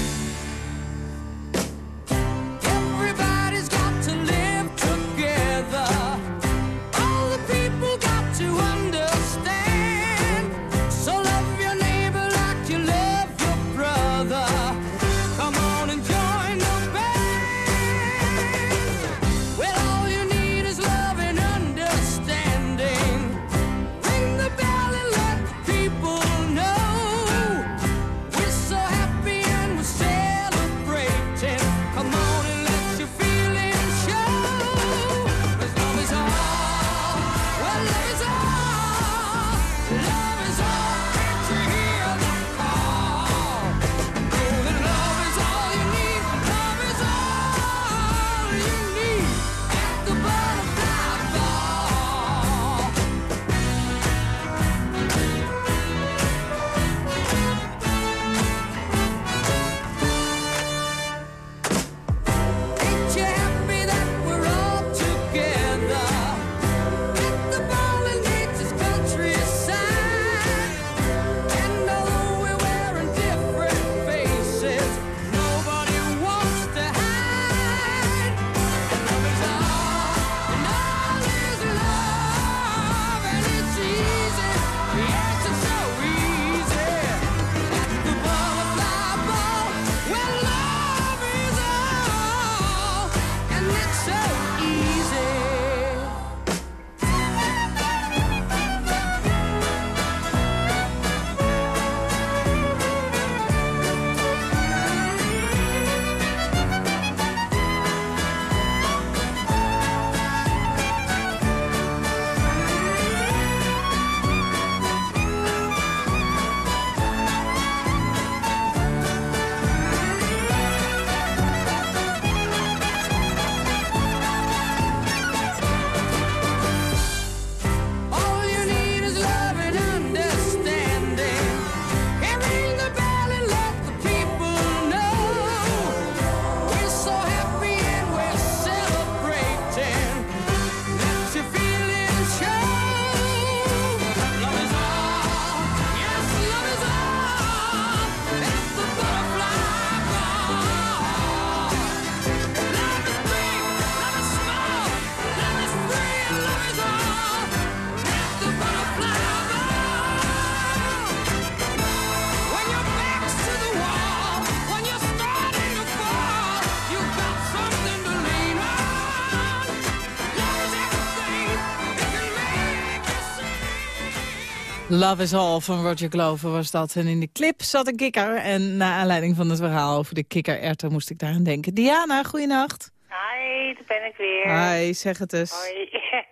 Love is All van Roger Glover was dat. En in de clip zat een kikker. En na aanleiding van het verhaal over de kikkererwten moest ik daaraan denken. Diana, goeienacht. Hi, daar ben ik weer. Hi, zeg het eens. Hoi.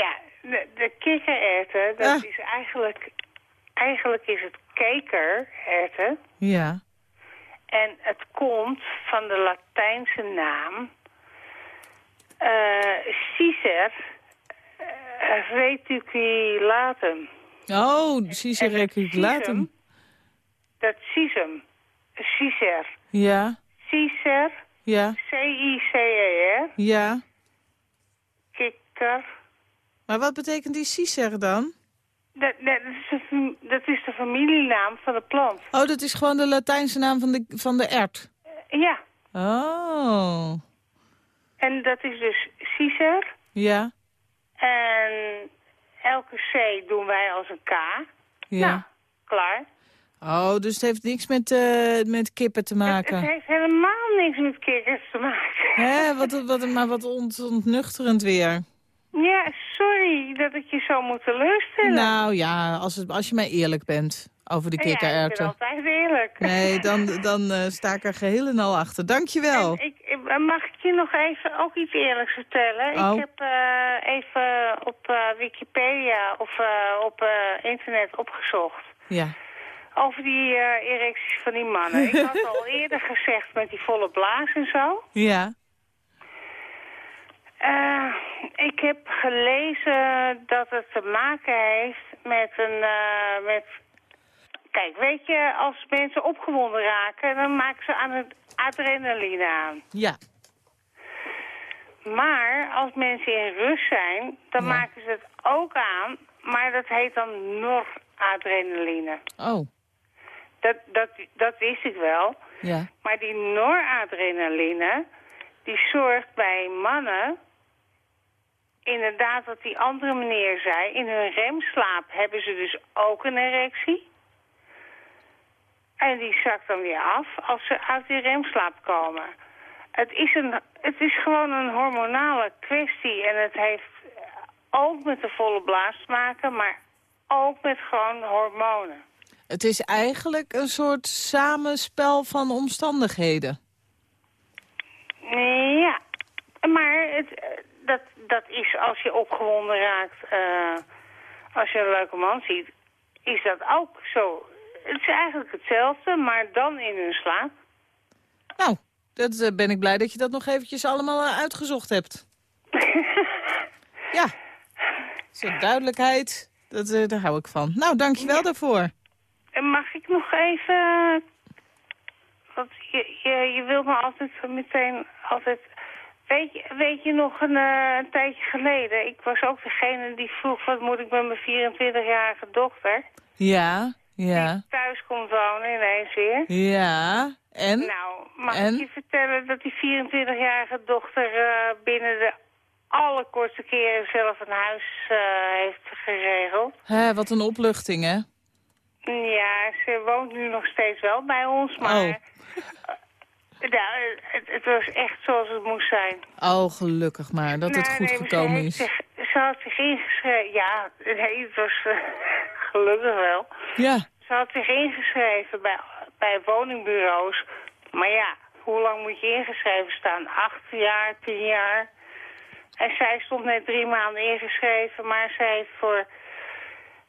Ja, de, de kikkererwten, dat is eigenlijk... Eigenlijk is het kekererwten. Ja. En het komt van de Latijnse naam... eh Cicer eh, reticulatum. Oh, Cicer reticulatum. Dat cisum. Cicer. Ja, Cicer. ja, C-I-C-E-R. ja. Kikker. Maar wat betekent die Cicer dan? Dat, dat, is de, dat is de familienaam van de plant. Oh, dat is gewoon de Latijnse naam van de, van de ert. Ja, Oh, en dat is dus Cicer. ja, En elke C doen wij als een K. ja. Nou, klaar. Oh, dus het heeft niks met, eh, met kippen te Het maken. heeft helemaal niks met kikkers te maken. Hè, wat, wat, maar wat ont, ontnuchterend weer. Ja, sorry dat ik je zo moet teleurstellen. Nou ja, als, het, als je mij eerlijk bent over de Ja, ik ben kikkererwten. altijd eerlijk. Nee, dan, dan eh, sta ik er geheel en al achter. Dankjewel. En ik, ik- mag ik je nog even ook iets eerlijks vertellen? Oh. Ik heb eh, even op eh, Wikipedia of eh, op eh, internet opgezocht. Ja. Over die eh, erecties van die mannen. ik had al eerder gezegd met die volle blaas en zo. Ja. Eh, ik heb gelezen dat het te maken heeft met een... eh, met... Kijk, weet je, als mensen opgewonden raken, dan maken ze aan het adrenaline aan. Ja. Maar als mensen in rust zijn, dan maken ze het ook aan, maar dat heet dan noradrenaline. Oh, Dat, dat, dat wist ik wel. ja. Maar die noradrenaline, die zorgt bij mannen... inderdaad wat die andere meneer zei... in hun remslaap hebben ze dus ook een erectie. En die zakt dan weer af als ze uit die remslaap komen. Het is, een, het is gewoon een hormonale kwestie... en het heeft ook met de volle blaas te maken... maar ook met gewoon hormonen. Het is eigenlijk een soort samenspel van omstandigheden. Ja, maar het, dat, dat is als je opgewonden raakt, eh, als je een leuke man ziet, is dat ook zo. Het is eigenlijk hetzelfde, maar dan in hun slaap. Nou, dat, eh, ben ik blij dat je dat nog eventjes allemaal eh, uitgezocht hebt. ja, zo'n duidelijkheid, dat, eh, daar hou ik van. Nou, dankjewel daarvoor. En mag ik nog even... Want je, je, je wilt me altijd meteen altijd... Weet je, weet je nog een, een tijdje geleden? Ik was ook degene die vroeg... wat moet ik met mijn 24-jarige dochter? Ja, ja, Thuis komt wonen ineens weer. ja. En? Nou, mag En? ik je vertellen dat die 24-jarige dochter eh, binnen de allerkortste keren zelf een huis eh, heeft geregeld? Hè, wat een opluchting, hè? Ja, ze woont nu nog steeds wel bij ons, maar... Oh. eh, nou, het, het was echt zoals het moest zijn. Oh, gelukkig maar, dat het goed nee, gekomen ze is. Zich, ze had zich ingeschreven... Ja, nee, het was gelukkig wel. Ja, Ze had zich ingeschreven bij, bij woningbureaus. Maar ja, hoe lang moet je ingeschreven staan? Acht jaar, tien jaar? En zij stond net drie maanden ingeschreven, maar zij heeft voor...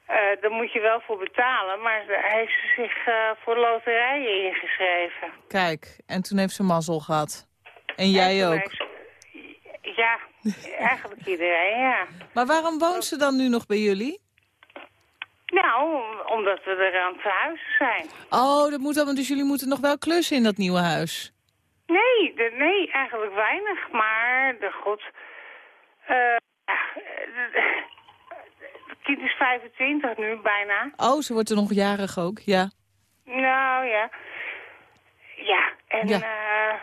eh daar moet je wel voor betalen, maar heeft ze zich eh, voor loterijen ingeschreven. kijk. En toen heeft ze mazzel gehad. En jij ook. ze- Ja, eigenlijk iedereen, ja. Maar waarom woont ze dan nu nog bij jullie? Nou, omdat we er aan het verhuizen zijn. Oh, dat moet allemaal, dus jullie moeten nog wel klussen in dat nieuwe huis. Nee, de, nee, eigenlijk weinig. Maar, de god... eh, Het kind is 25 nu, bijna. Oh, ze wordt er nog jarig ook, ja. Nou, ja. Ja, en... Ja. eh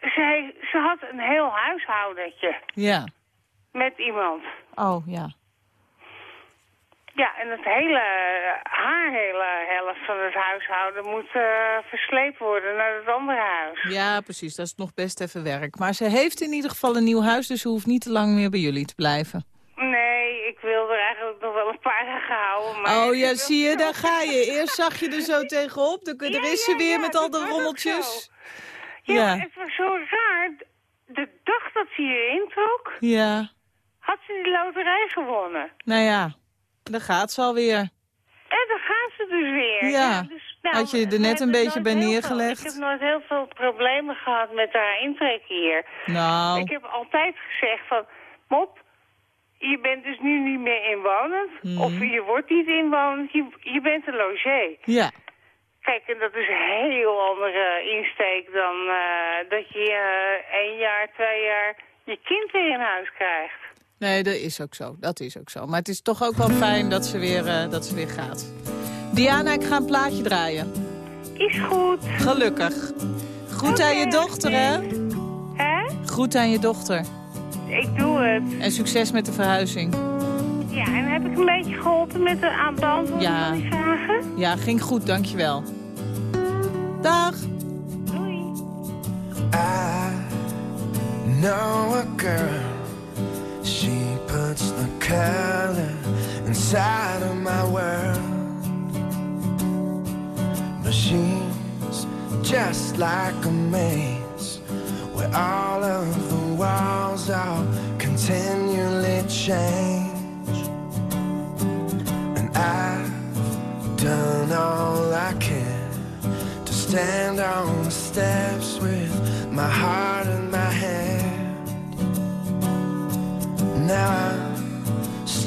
zij, ze had een heel huishoudertje Ja. met iemand. Oh, ja. Ja, en het hele, haar hele helft van het huishouden moet eh, versleept worden naar het andere huis. Ja, precies. Dat is nog best even werk. Maar ze heeft in ieder geval een nieuw huis, dus ze hoeft niet te lang meer bij jullie te blijven. Nee, ik wil er eigenlijk nog houden. Maar Oh ja, zie je, wel daar ga je. Eerst zag je er zo tegenop, dan Ja, er is ze weer ja, met al de rommeltjes. Ja, het was zo raar. De dag dat ze hierin trok, Ja, had ze die loterij gewonnen. nou ja, daar gaat ze alweer. En dan gaat ze dus weer. Ja. dus, nou, Had je er net een beetje bij veel- neergelegd? ik heb nooit heel veel problemen gehad met haar intrek hier. Nou, Ik heb altijd gezegd van, Mop, je bent dus nu niet meer inwonend. Mhm. Of je wordt niet inwonend, je, je bent een logé. ja. Kijk, en dat is een heel andere insteek dan eh, dat je eh, één jaar, twee jaar je kind weer in huis krijgt. Nee, dat is ook zo. Dat is ook zo. Maar het is toch ook wel fijn dat ze weer, eh, dat ze weer gaat. Diana, ik ga een plaatje draaien. Is goed. Gelukkig. Groet aan je dochter, hè? Hè? Groet aan je dochter. Ik doe het. En succes met de verhuizing. Ja, en heb ik een beetje geholpen met de aan beantwoorden Ja. van die vragen? Ja, ging goed, dankjewel. Dag. I know a girl. Color inside of my world. She's just like a maze where all of the walls are continually change. And I've done all I can to stand on the steps with my heart in my hand. Now I'm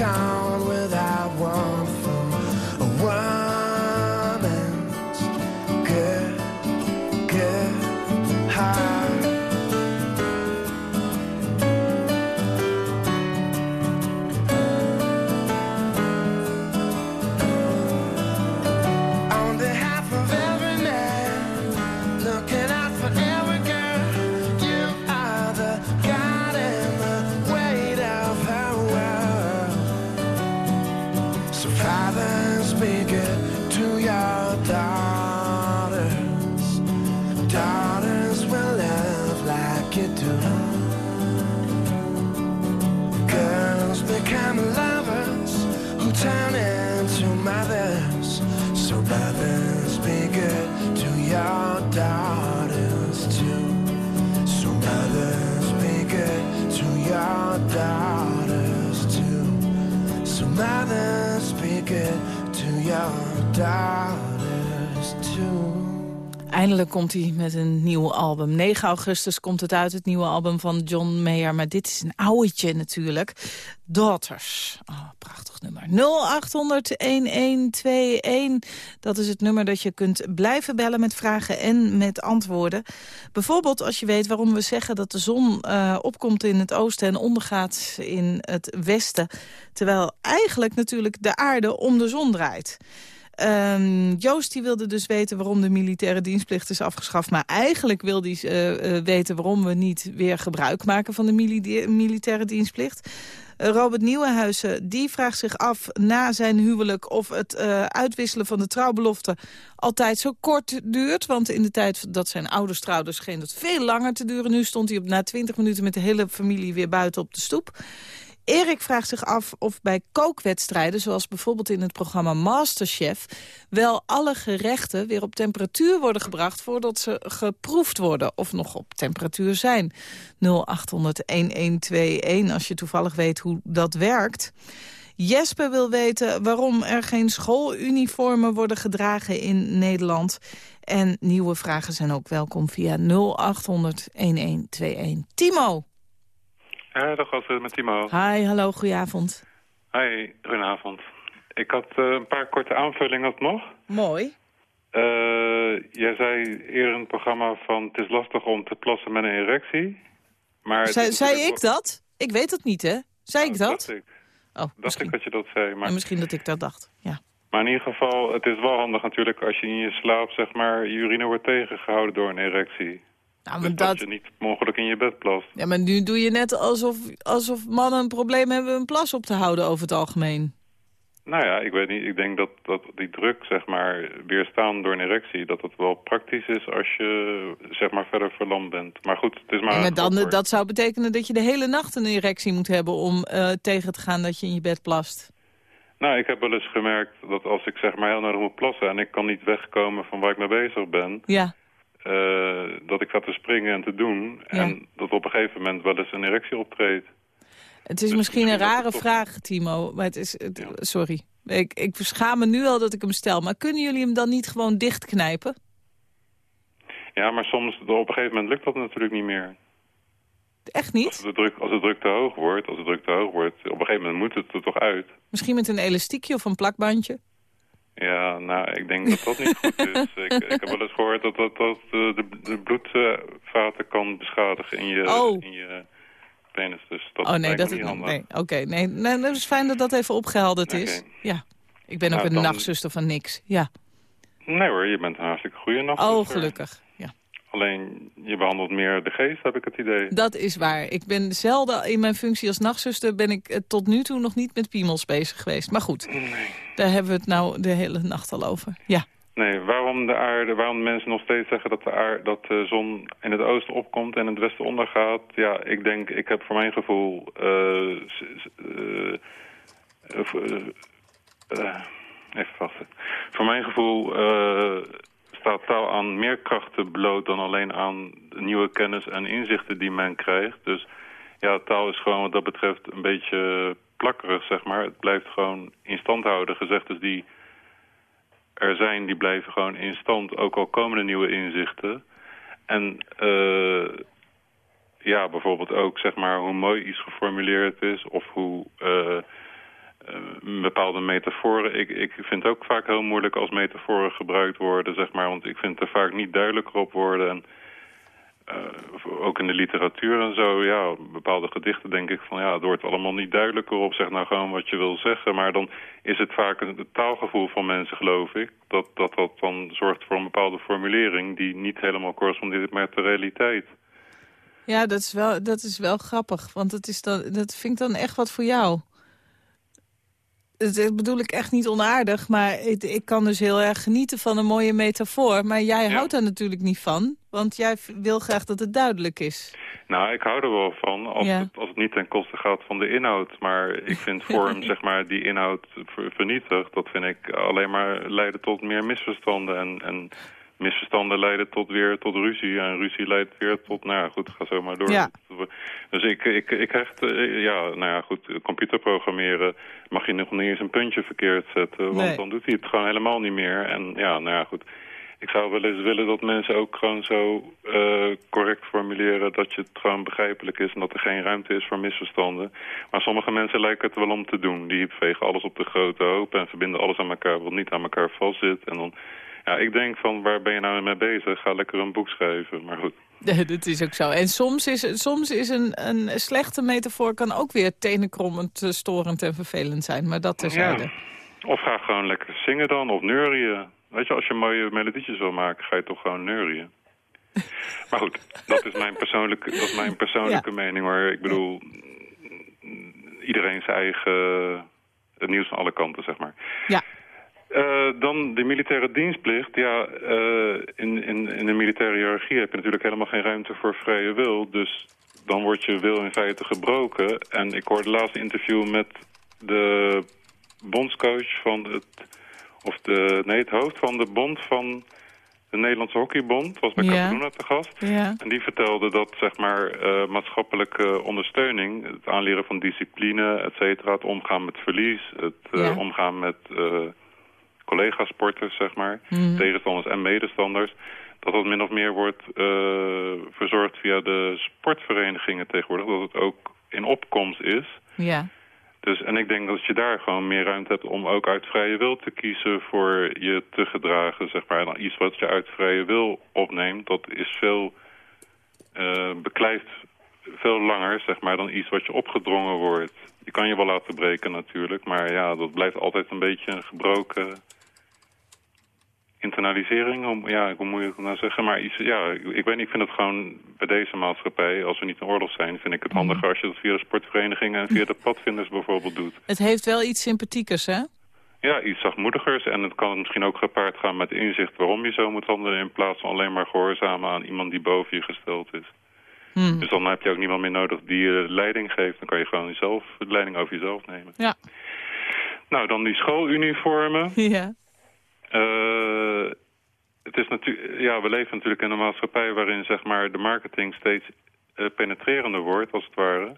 그. Eindelijk komt hij met een nieuw album. 9 augustus komt het uit, het nieuwe album van John Mayer. Maar dit is een ouwtje natuurlijk. Daughters. Oh, prachtig nummer. 0800-1121. Dat is het nummer dat je kunt blijven bellen met vragen en met antwoorden. Bijvoorbeeld als je weet waarom we zeggen dat de zon eh, opkomt in het oosten... en ondergaat in het westen. Terwijl eigenlijk natuurlijk de aarde om de zon draait. Ehm, Joost die wilde dus weten waarom de militaire dienstplicht is afgeschaft. Maar eigenlijk wil hij eh, eh, weten waarom we niet weer gebruik maken van de mili- militaire dienstplicht. Eh, Robert Nieuwenhuizen die vraagt zich af na zijn huwelijk... of het uitwisselen van de trouwbelofte altijd zo kort duurt. Want in de tijd dat zijn ouders trouwden scheen het veel langer te duren. Nu stond hij op, na 20 minuten met de hele familie weer buiten op de stoep. Erik vraagt zich af of bij kookwedstrijden, zoals bijvoorbeeld in het programma Masterchef, wel alle gerechten weer op temperatuur worden gebracht voordat ze geproefd worden of nog op temperatuur zijn. 0800-1121 als je toevallig weet hoe dat werkt. Jesper wil weten waarom er geen schooluniformen worden gedragen in Nederland. En nieuwe vragen zijn ook welkom via 0800-1121. Timo! Ja, dat was het met Timo. Hi, hallo, goedenavond. Hi, goedenavond. Ik had eh, een paar korte aanvullingen nog. Mooi. Eh, jij zei eerder in het programma van het is lastig om te plassen met een erectie. Maar Zei, zei natuurlijk ik dat? Ik weet het niet, hè? Zei ik wel- dat? dacht ik. Oh, Dacht ik dat je dat zei. Maar, En misschien dat ik dat dacht, ja. maar in ieder geval, het is wel handig natuurlijk als je in je slaap, zeg maar, je urine wordt tegengehouden door een erectie. Nou, Dus maar dat dat... je niet mogelijk in je bed plast. Ja, maar nu doe je net alsof, alsof mannen een probleem hebben een plas op te houden over het algemeen. Nou ja, ik weet niet. Ik denk dat, dat die druk, zeg maar, weerstaan door een erectie... dat het wel praktisch is als je, zeg maar, verder verlamd bent. Maar goed, het is maar... En met dan, dat zou betekenen dat je de hele nacht een erectie moet hebben om eh, tegen te gaan dat je in je bed plast. Nou, ik heb wel eens gemerkt dat als ik, zeg maar, heel nodig moet plassen... en ik kan niet wegkomen van waar ik mee bezig ben... Ja, eh, dat ik sta te springen en te doen... en dat op een gegeven moment wel eens een erectie optreedt. het is misschien een rare vraag, Timo. Maar het is, het- sorry. Ik, ik schaam me nu al dat ik hem stel. Maar kunnen jullie hem dan niet gewoon dichtknijpen? Ja, maar soms, op een gegeven moment lukt dat natuurlijk niet meer. Echt niet? Als de druk, als de druk te hoog wordt, als de druk te hoog wordt... op een gegeven moment moet het er toch uit. Misschien met een elastiekje of een plakbandje? Ja, nou, ik denk dat dat niet goed is. Ik, ik heb wel eens gehoord dat dat, dat eh, de, de bloedvaten kan beschadigen in je, Oh. in je penis. Dus dat oh nee, dat is niet handig. nee. Oké, nee, nee, dat is fijn dat dat even opgehelderd is. Ja. Ik ben ook Nou, een dan- nachtzuster van niks. Ja. Nee hoor, je bent een hartstikke goede nacht. Oh, gelukkig. Alleen, je behandelt meer de geest, heb ik het idee. Dat is waar. Ik ben zelden in mijn functie als nachtzuster... ben ik eh, tot nu toe nog niet met piemels bezig geweest. Maar goed, daar hebben we het nou de hele nacht al over. Ja. Nee, waarom de aarde, waarom mensen nog steeds zeggen dat de, aarde, dat de zon in het oosten opkomt en in het westen ondergaat. Ja, ik denk, ik heb voor mijn gevoel... eh, eh, even wachten. Voor mijn gevoel staat taal aan meer krachten bloot dan alleen aan nieuwe kennis en inzichten die men krijgt. Dus ja, taal is gewoon wat dat betreft een beetje plakkerig, zeg maar. Het blijft gewoon in stand houden. Gezegdes die er zijn, die blijven gewoon in stand, ook al komen er nieuwe inzichten. En eh, ja, bijvoorbeeld ook zeg maar hoe mooi iets geformuleerd is of hoe eh, eh, bepaalde metaforen. Ik, ik vind het ook vaak heel moeilijk als metaforen gebruikt worden, zeg maar, want ik vind er vaak niet duidelijker op worden. En eh, ook in de literatuur en zo, ja, bepaalde gedichten denk ik van ja, het wordt allemaal niet duidelijker op. Zeg nou gewoon wat je wil zeggen. Maar dan is het vaak een- taalgevoel van mensen, geloof ik. Dat, dat dat dan zorgt voor een bepaalde formulering die niet helemaal correspondeert met de realiteit. Ja, dat is wel, dat is wel grappig. Want het is dan, dat vind ik dan echt wat voor jou. Dat bedoel ik echt niet onaardig. Maar ik, ik kan dus heel erg genieten van een mooie metafoor. Maar jij houdt daar natuurlijk niet van. Want jij wil graag dat het duidelijk is. Nou, ik hou er wel van als, Ja. het, als het niet ten koste gaat van de inhoud. Maar ik vind vorm, zeg maar, die inhoud ver- vernietigt. Dat vind ik alleen maar leiden tot meer misverstanden. En, en misverstanden leiden tot weer tot ruzie. En ruzie leidt weer tot, nou ja, goed, ga zo maar door. Ja. Dus ik, ik, ik hecht, eh, ja, nou ja, goed, computerprogrammeren mag je nog niet eens een puntje verkeerd zetten. Want Nee. dan doet hij het gewoon helemaal niet meer. En ja, nou ja, goed. Ik zou wel eens willen dat mensen ook gewoon zo eh, correct formuleren... dat je het gewoon begrijpelijk is en dat er geen ruimte is voor misverstanden. Maar sommige mensen lijken het wel om te doen. Die vegen alles op de grote hoop en verbinden alles aan elkaar... wat niet aan elkaar vastzit. En dan, ja, ik denk van, waar ben je nou mee bezig? Ga lekker een boek schrijven, maar goed. Dat is ook zo. En soms is, soms is een, een slechte metafoor kan ook weer tenenkrommend, eh, storend en vervelend zijn. Maar dat terzijde. Ja. Of ga gewoon lekker zingen dan, of neurieën. Weet je, als je mooie melodietjes wil maken, ga je toch gewoon neurieën. Maar goed, dat is mijn persoonlijke, dat is mijn persoonlijke mening hoor. Ik bedoel, iedereen zijn eigen... Het nieuws van alle kanten, zeg maar. Ja. Eh, dan de militaire dienstplicht. Ja, eh, in, in, in de militaire hiërarchie heb je natuurlijk helemaal geen ruimte voor vrije wil. Dus dan wordt je wil in feite gebroken. En ik hoorde laatst een interview met de bondscoach van het... Of de, nee, het hoofd van de bond van de Nederlandse Hockeybond. Was bij Ja. Te gast. Ja. En die vertelde dat zeg maar eh, maatschappelijke ondersteuning, het aanleren van discipline, et cetera, het omgaan met verlies, het Ja. omgaan met collega-sporters, zeg maar, Mhm. tegenstanders en medestanders, dat dat min of meer wordt eh, verzorgd via de sportverenigingen tegenwoordig, dat het ook in opkomst is. Ja. Dus, en ik denk dat je daar gewoon meer ruimte hebt om ook uit vrije wil te kiezen voor je te gedragen, zeg maar. En dan iets wat je uit vrije wil opneemt, dat is veel, eh beklijft veel langer, zeg maar, dan iets wat je opgedrongen wordt. Je kan je wel laten breken natuurlijk, maar ja, dat blijft altijd een beetje een gebroken internalisering. Om, ja, hoe moet je het nou zeggen? Maar iets, ja, ik, ik weet niet, ik vind het gewoon bij deze maatschappij, als we niet in oorlog zijn, vind ik het handiger als je dat via de sportverenigingen en via de padvinders bijvoorbeeld doet. Het heeft wel iets sympathiekers, hè? Ja, iets zachtmoedigers. En het kan misschien ook gepaard gaan met inzicht waarom je zo moet handelen... in plaats van alleen maar gehoorzamen aan iemand die boven je gesteld is. Hmm. Dus dan heb je ook niemand meer nodig die je leiding geeft. Dan kan je gewoon zelf de leiding over jezelf nemen. Ja. Nou, dan die schooluniformen. Ja. Eh, het is natuurlijk, ja, we leven natuurlijk in een maatschappij waarin zeg maar, de marketing steeds eh, penetrerender wordt, als het ware.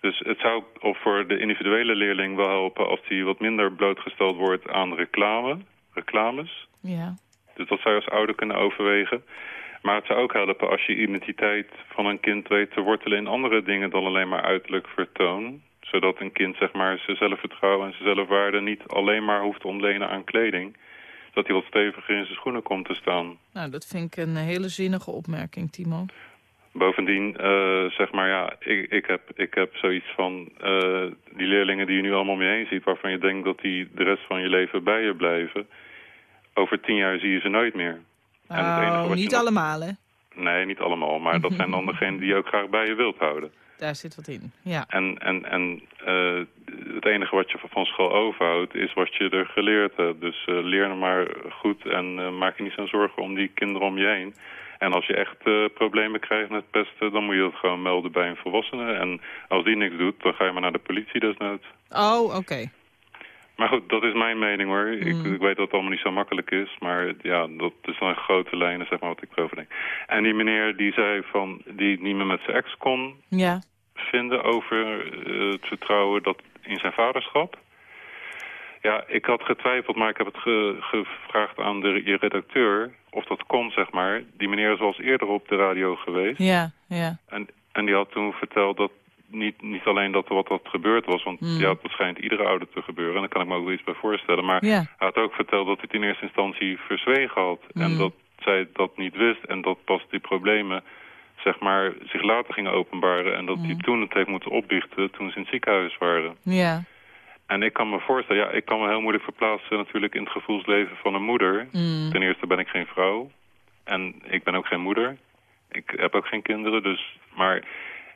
Dus het zou of voor de individuele leerling wel helpen als die wat minder blootgesteld wordt aan reclame, reclames. Ja. Dus dat zou je als ouder kunnen overwegen. Maar het zou ook helpen als je identiteit van een kind weet te wortelen in andere dingen dan alleen maar uiterlijk vertoon. Zodat een kind zeg maar zijn zelfvertrouwen en zijn zelfwaarde niet alleen maar hoeft te ontlenen aan kleding. Dat hij wat steviger in zijn schoenen komt te staan. Nou, dat vind ik een hele zinnige opmerking, Timo. Bovendien, eh, zeg maar, ja, ik, ik, heb, ik heb zoiets van eh, die leerlingen die je nu allemaal om je heen ziet, waarvan je denkt dat die de rest van je leven bij je blijven. Over tien jaar zie je ze nooit meer. En het enige Oh, wat niet nog- allemaal, hè? Nee, niet allemaal, maar dat zijn dan degenen die je ook graag bij je wilt houden. Daar zit wat in, ja. En, en, en eh, het enige wat je van school overhoudt is wat je er geleerd hebt. Dus eh, leer maar goed en eh, maak je niet zo'n zorgen om die kinderen om je heen. En als je echt problemen krijgt met pesten, dan moet je dat gewoon melden bij een volwassene. En als die niks doet, dan ga je maar naar de politie desnoods. Oh, oké. Maar goed, dat is mijn mening hoor. Ik, ik weet dat het allemaal niet zo makkelijk is. Maar ja, dat is dan in grote lijnen zeg maar wat ik erover denk. En die meneer die zei van, die het niet meer met zijn ex kon Ja. vinden over eh, het vertrouwen dat in zijn vaderschap. Ja, ik had getwijfeld, maar ik heb het ge- gevraagd aan de je redacteur of dat kon, zeg maar. Die meneer is wel eens eerder op de radio geweest. Ja, ja. En, en die had toen verteld dat niet, niet alleen dat wat, wat gebeurd was, want Hmm. ja, dat schijnt iedere ouder te gebeuren. En daar kan ik me ook wel iets bij voorstellen. Maar hij had ook verteld dat hij het in eerste instantie verzwegen had. En Hmm. dat zij dat niet wist en dat pas die problemen zeg maar, zich later gingen openbaren. En dat hij Hmm. toen het heeft moeten opbiechten toen ze in het ziekenhuis waren. Ja. En ik kan me voorstellen, ja, ik kan me heel moeilijk verplaatsen natuurlijk in het gevoelsleven van een moeder. Ten eerste ben ik geen vrouw. En ik ben ook geen moeder. Ik heb ook geen kinderen, dus... Maar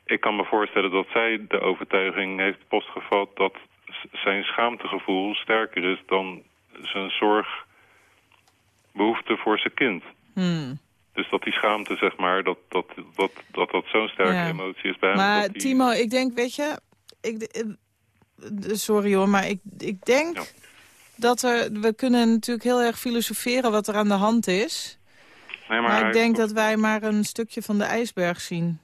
ik kan me voorstellen dat zij de overtuiging heeft postgevat... dat zijn schaamtegevoel sterker is dan zijn zorgbehoefte voor zijn kind. Hmm. Dus dat die schaamte, zeg maar, dat dat, dat, dat, dat zo'n sterke Ja. emotie is bij hem. Maar die- Timo, ik denk, weet je... Ik, eh, sorry hoor, maar ik, ik denk dat er... We kunnen natuurlijk heel erg filosoferen wat er aan de hand is. Nee, Maar, hij- ik denk dat wij maar een stukje van de ijsberg zien.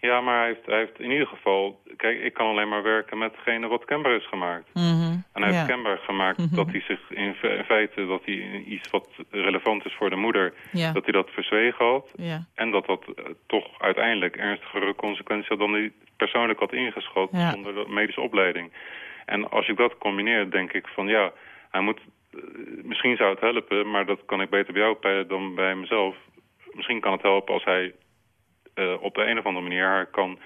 Ja, maar hij heeft, hij heeft in ieder geval... Kijk, ik kan alleen maar werken met degene wat kenbaar is gemaakt. Mhm. En hij Ja. heeft kenbaar gemaakt Mhm. dat hij zich in, fe- in feite... dat hij iets wat relevant is voor de moeder... Ja. dat hij dat verzwegen had. Ja. En dat dat eh, toch uiteindelijk ernstigere consequenties had... dan hij persoonlijk had ingeschat Ja. zonder de medische opleiding. En als ik dat combineer, denk ik van ja... hij moet, eh, misschien zou het helpen, maar dat kan ik beter bij jou peilen dan bij mezelf. Misschien kan het helpen als hij op de een of andere manier haar kan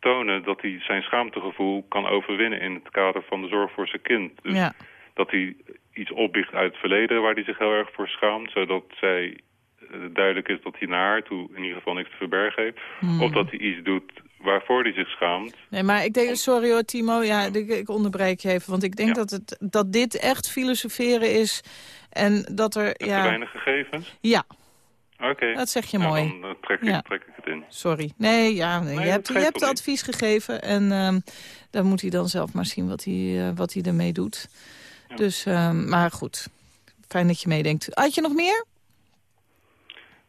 tonen dat hij zijn schaamtegevoel kan overwinnen in het kader van de zorg voor zijn kind. Dus Ja. dat hij iets opbiecht uit het verleden waar hij zich heel erg voor schaamt, zodat zij eh, duidelijk is dat hij naar haar toe in ieder geval niks te verbergen heeft. Hmm. Of dat hij iets doet waarvoor hij zich schaamt. Nee, maar ik denk, sorry hoor Timo, ja, ik, ik onderbreek je even. Want ik denk Ja. dat, het, dat dit echt filosoferen is. En dat er, Te ja... weinig gegevens? Ja, Oké. Dat zeg je mooi. Dan eh, trek, ik, Ja. trek ik het in. sorry. Nee, ja, nee, Nee, je hebt, je hebt advies gegeven. En ehm, dan moet hij dan zelf maar zien wat hij, eh, wat hij ermee doet. Dus, ehm, maar goed. Fijn dat je meedenkt. Had je nog meer?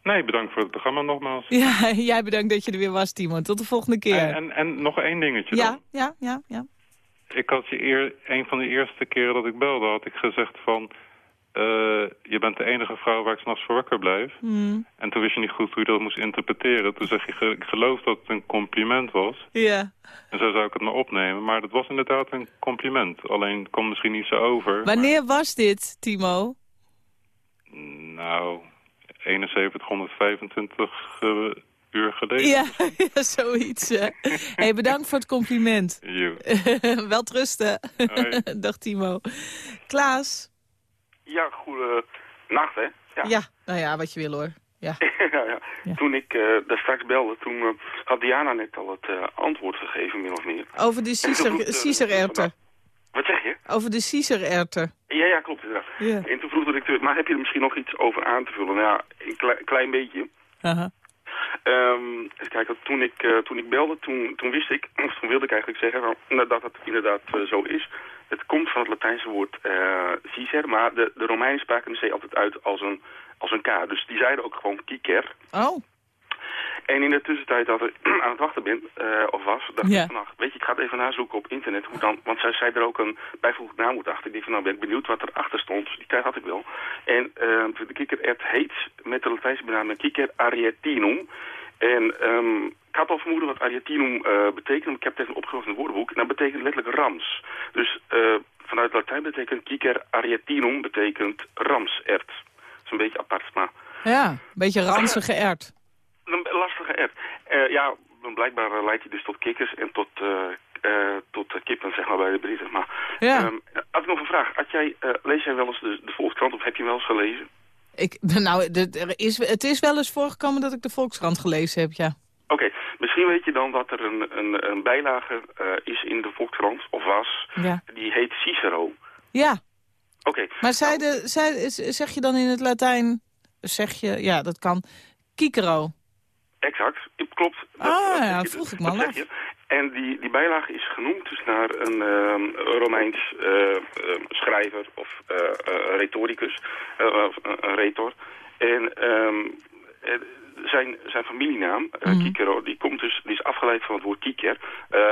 Nee, bedankt voor het programma nogmaals. Ja, jij bedankt dat je er weer was, Timo. Tot de volgende keer. En, en, en nog één dingetje dan. ja, ja, ja, ja. Ik had je eer, een van de eerste keren dat ik belde, had ik gezegd van... eh, je bent de enige vrouw waar ik s'nachts voor wakker blijf. Hmm. En toen wist je niet goed hoe je dat moest interpreteren. Toen zeg je, ik geloof dat het een compliment was. Ja. En zo zou ik het maar opnemen. Maar dat was inderdaad een compliment. Alleen het kwam misschien niet zo over. Wanneer was dit, Timo? Nou, 7125 eh, uur geleden. Ja, ja, zoiets. hè. hey, bedankt voor het compliment. Wel trusten. Dag Timo. Klaas? Ja, goede nacht, hè? Ja. nou ja, wat je wil hoor. Ja. ja, ja. Toen ik eh, daar straks belde, toen eh, had Diana net al het eh, antwoord gegeven, min of meer. Over de Caesar-erwten. Wat zeg je? Over de Caesar-erwten. Ja, ja, klopt inderdaad. Ja. En toen vroeg de directeur, maar heb je er misschien nog iets over aan te vullen? Nou ja, een klei- klein beetje. Ehm even kijken, toen ik, toen ik belde, toen, toen wist ik, of toen wilde ik eigenlijk zeggen nou, dat het inderdaad zo is. Het komt van het Latijnse woord eh Caesar, maar de, de Romeinen spraken de C altijd uit als een, als een K. Dus die zeiden ook gewoon kiker. Oh. En in de tussentijd dat ik aan het wachten ben, eh, of was, dacht ik vannacht, weet je, ik ga het even nazoeken op internet, hoe dan, want zij zei er ook een bijvoeglijk naamwoord achter. Ik dacht van, nou ben ik benieuwd wat erachter stond, dus die tijd had ik wel. En eh, de kikkerert heet met de Latijnse benaming kikker arietinum. En ehm, ik had al vermoeden wat arietinum eh betekent, maar ik heb het even opgezocht in het woordenboek. En dat betekent letterlijk rams. Dus eh, vanuit Latijn betekent kikker arietinum betekent ramsert. Dat is een beetje apart, maar Ja, een beetje ranzige ert. een lastige app. Eh, ja, blijkbaar leidt hij dus tot kikkers en tot, tot kippen, zeg maar, bij de Britten. Maar Ja. ehm, had ik nog een vraag. Had jij, lees jij wel eens de, de Volkskrant of heb je wel eens gelezen? Ik, nou, er is, het is wel eens voorgekomen dat ik de Volkskrant gelezen heb, ja. Oké, misschien weet je dan dat er een, een, een bijlage eh, is in de Volkskrant, of was, Ja. die heet Cicero. Ja, Oké, maar zei de, zei, zeg je dan in het Latijn, zeg je, ja, dat kan, Kikero. exact. Klopt. Dat, Ah, dat ja, dat vroeg ik me al. En die, die bijlage is genoemd dus naar een ehm, Romeins eh, eh, schrijver of eh, eh, retoricus, een retor. En ehm, eh, zijn, zijn familienaam, Mhm. Kikero, die, komt dus, die is afgeleid van het woord kiker.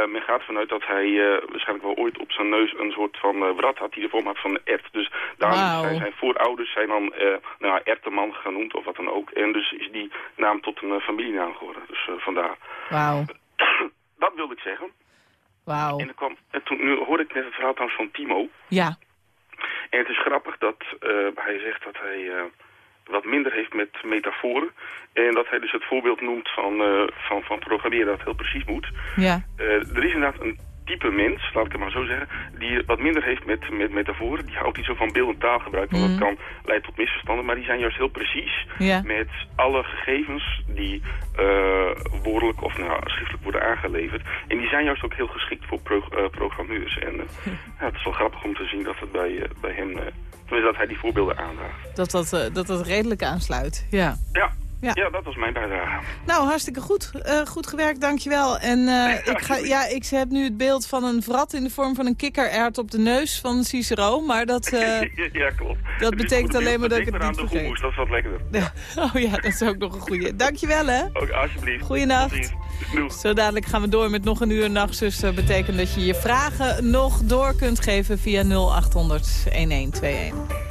Men gaat vanuit dat hij waarschijnlijk wel ooit op zijn neus een soort van wrat had die de vorm had van een ert. Dus daarom zijn zijn voorouders zijn dan nou, erteman genoemd of wat dan ook. En dus is die naam tot een familienaam geworden. Dus vandaar. Wauw, Dat wilde ik zeggen. wauw. En, kwam, en toen, nu hoorde ik net het verhaal trouwens van Timo. Ja, En het is grappig dat eh, hij zegt dat hij eh, wat minder heeft met metaforen. En dat hij dus het voorbeeld noemt van, eh, van, van programmeren dat heel precies moet. ja. Er is inderdaad een type mens, laat ik het maar zo zeggen, die wat minder heeft met, met metaforen. Die houdt niet zo van beeld- en taalgebruik, want dat kan leiden tot misverstanden. Maar die zijn juist heel precies met alle gegevens die eh, woordelijk of nou, schriftelijk worden aangeleverd. En die zijn juist ook heel geschikt voor pro- eh, programmeurs. En eh, ja, het is wel grappig om te zien dat het bij, bij hem, tenminste dat hij die voorbeelden aandraagt. Dat dat, dat dat redelijk aansluit, ja. Ja, Ja. ja, dat was mijn bijdrage. Nou, hartstikke goed. Eh, goed gewerkt, dankjewel. En eh, ik, ga, ja, ik heb nu het beeld van een vrat in de vorm van een kikkerert op de neus van Cicero. Maar dat, eh, ja, klopt. dat Het betekent alleen maar dat ik het niet vergeet. dat is wat lekkerder. oh ja, dat is ook nog een goeie. Dankjewel, hè. Ook alsjeblieft. Goeienacht. Zo dadelijk gaan we door met nog een uur nachtzus. Dat betekent dat je je vragen nog door kunt geven via 0800 1121.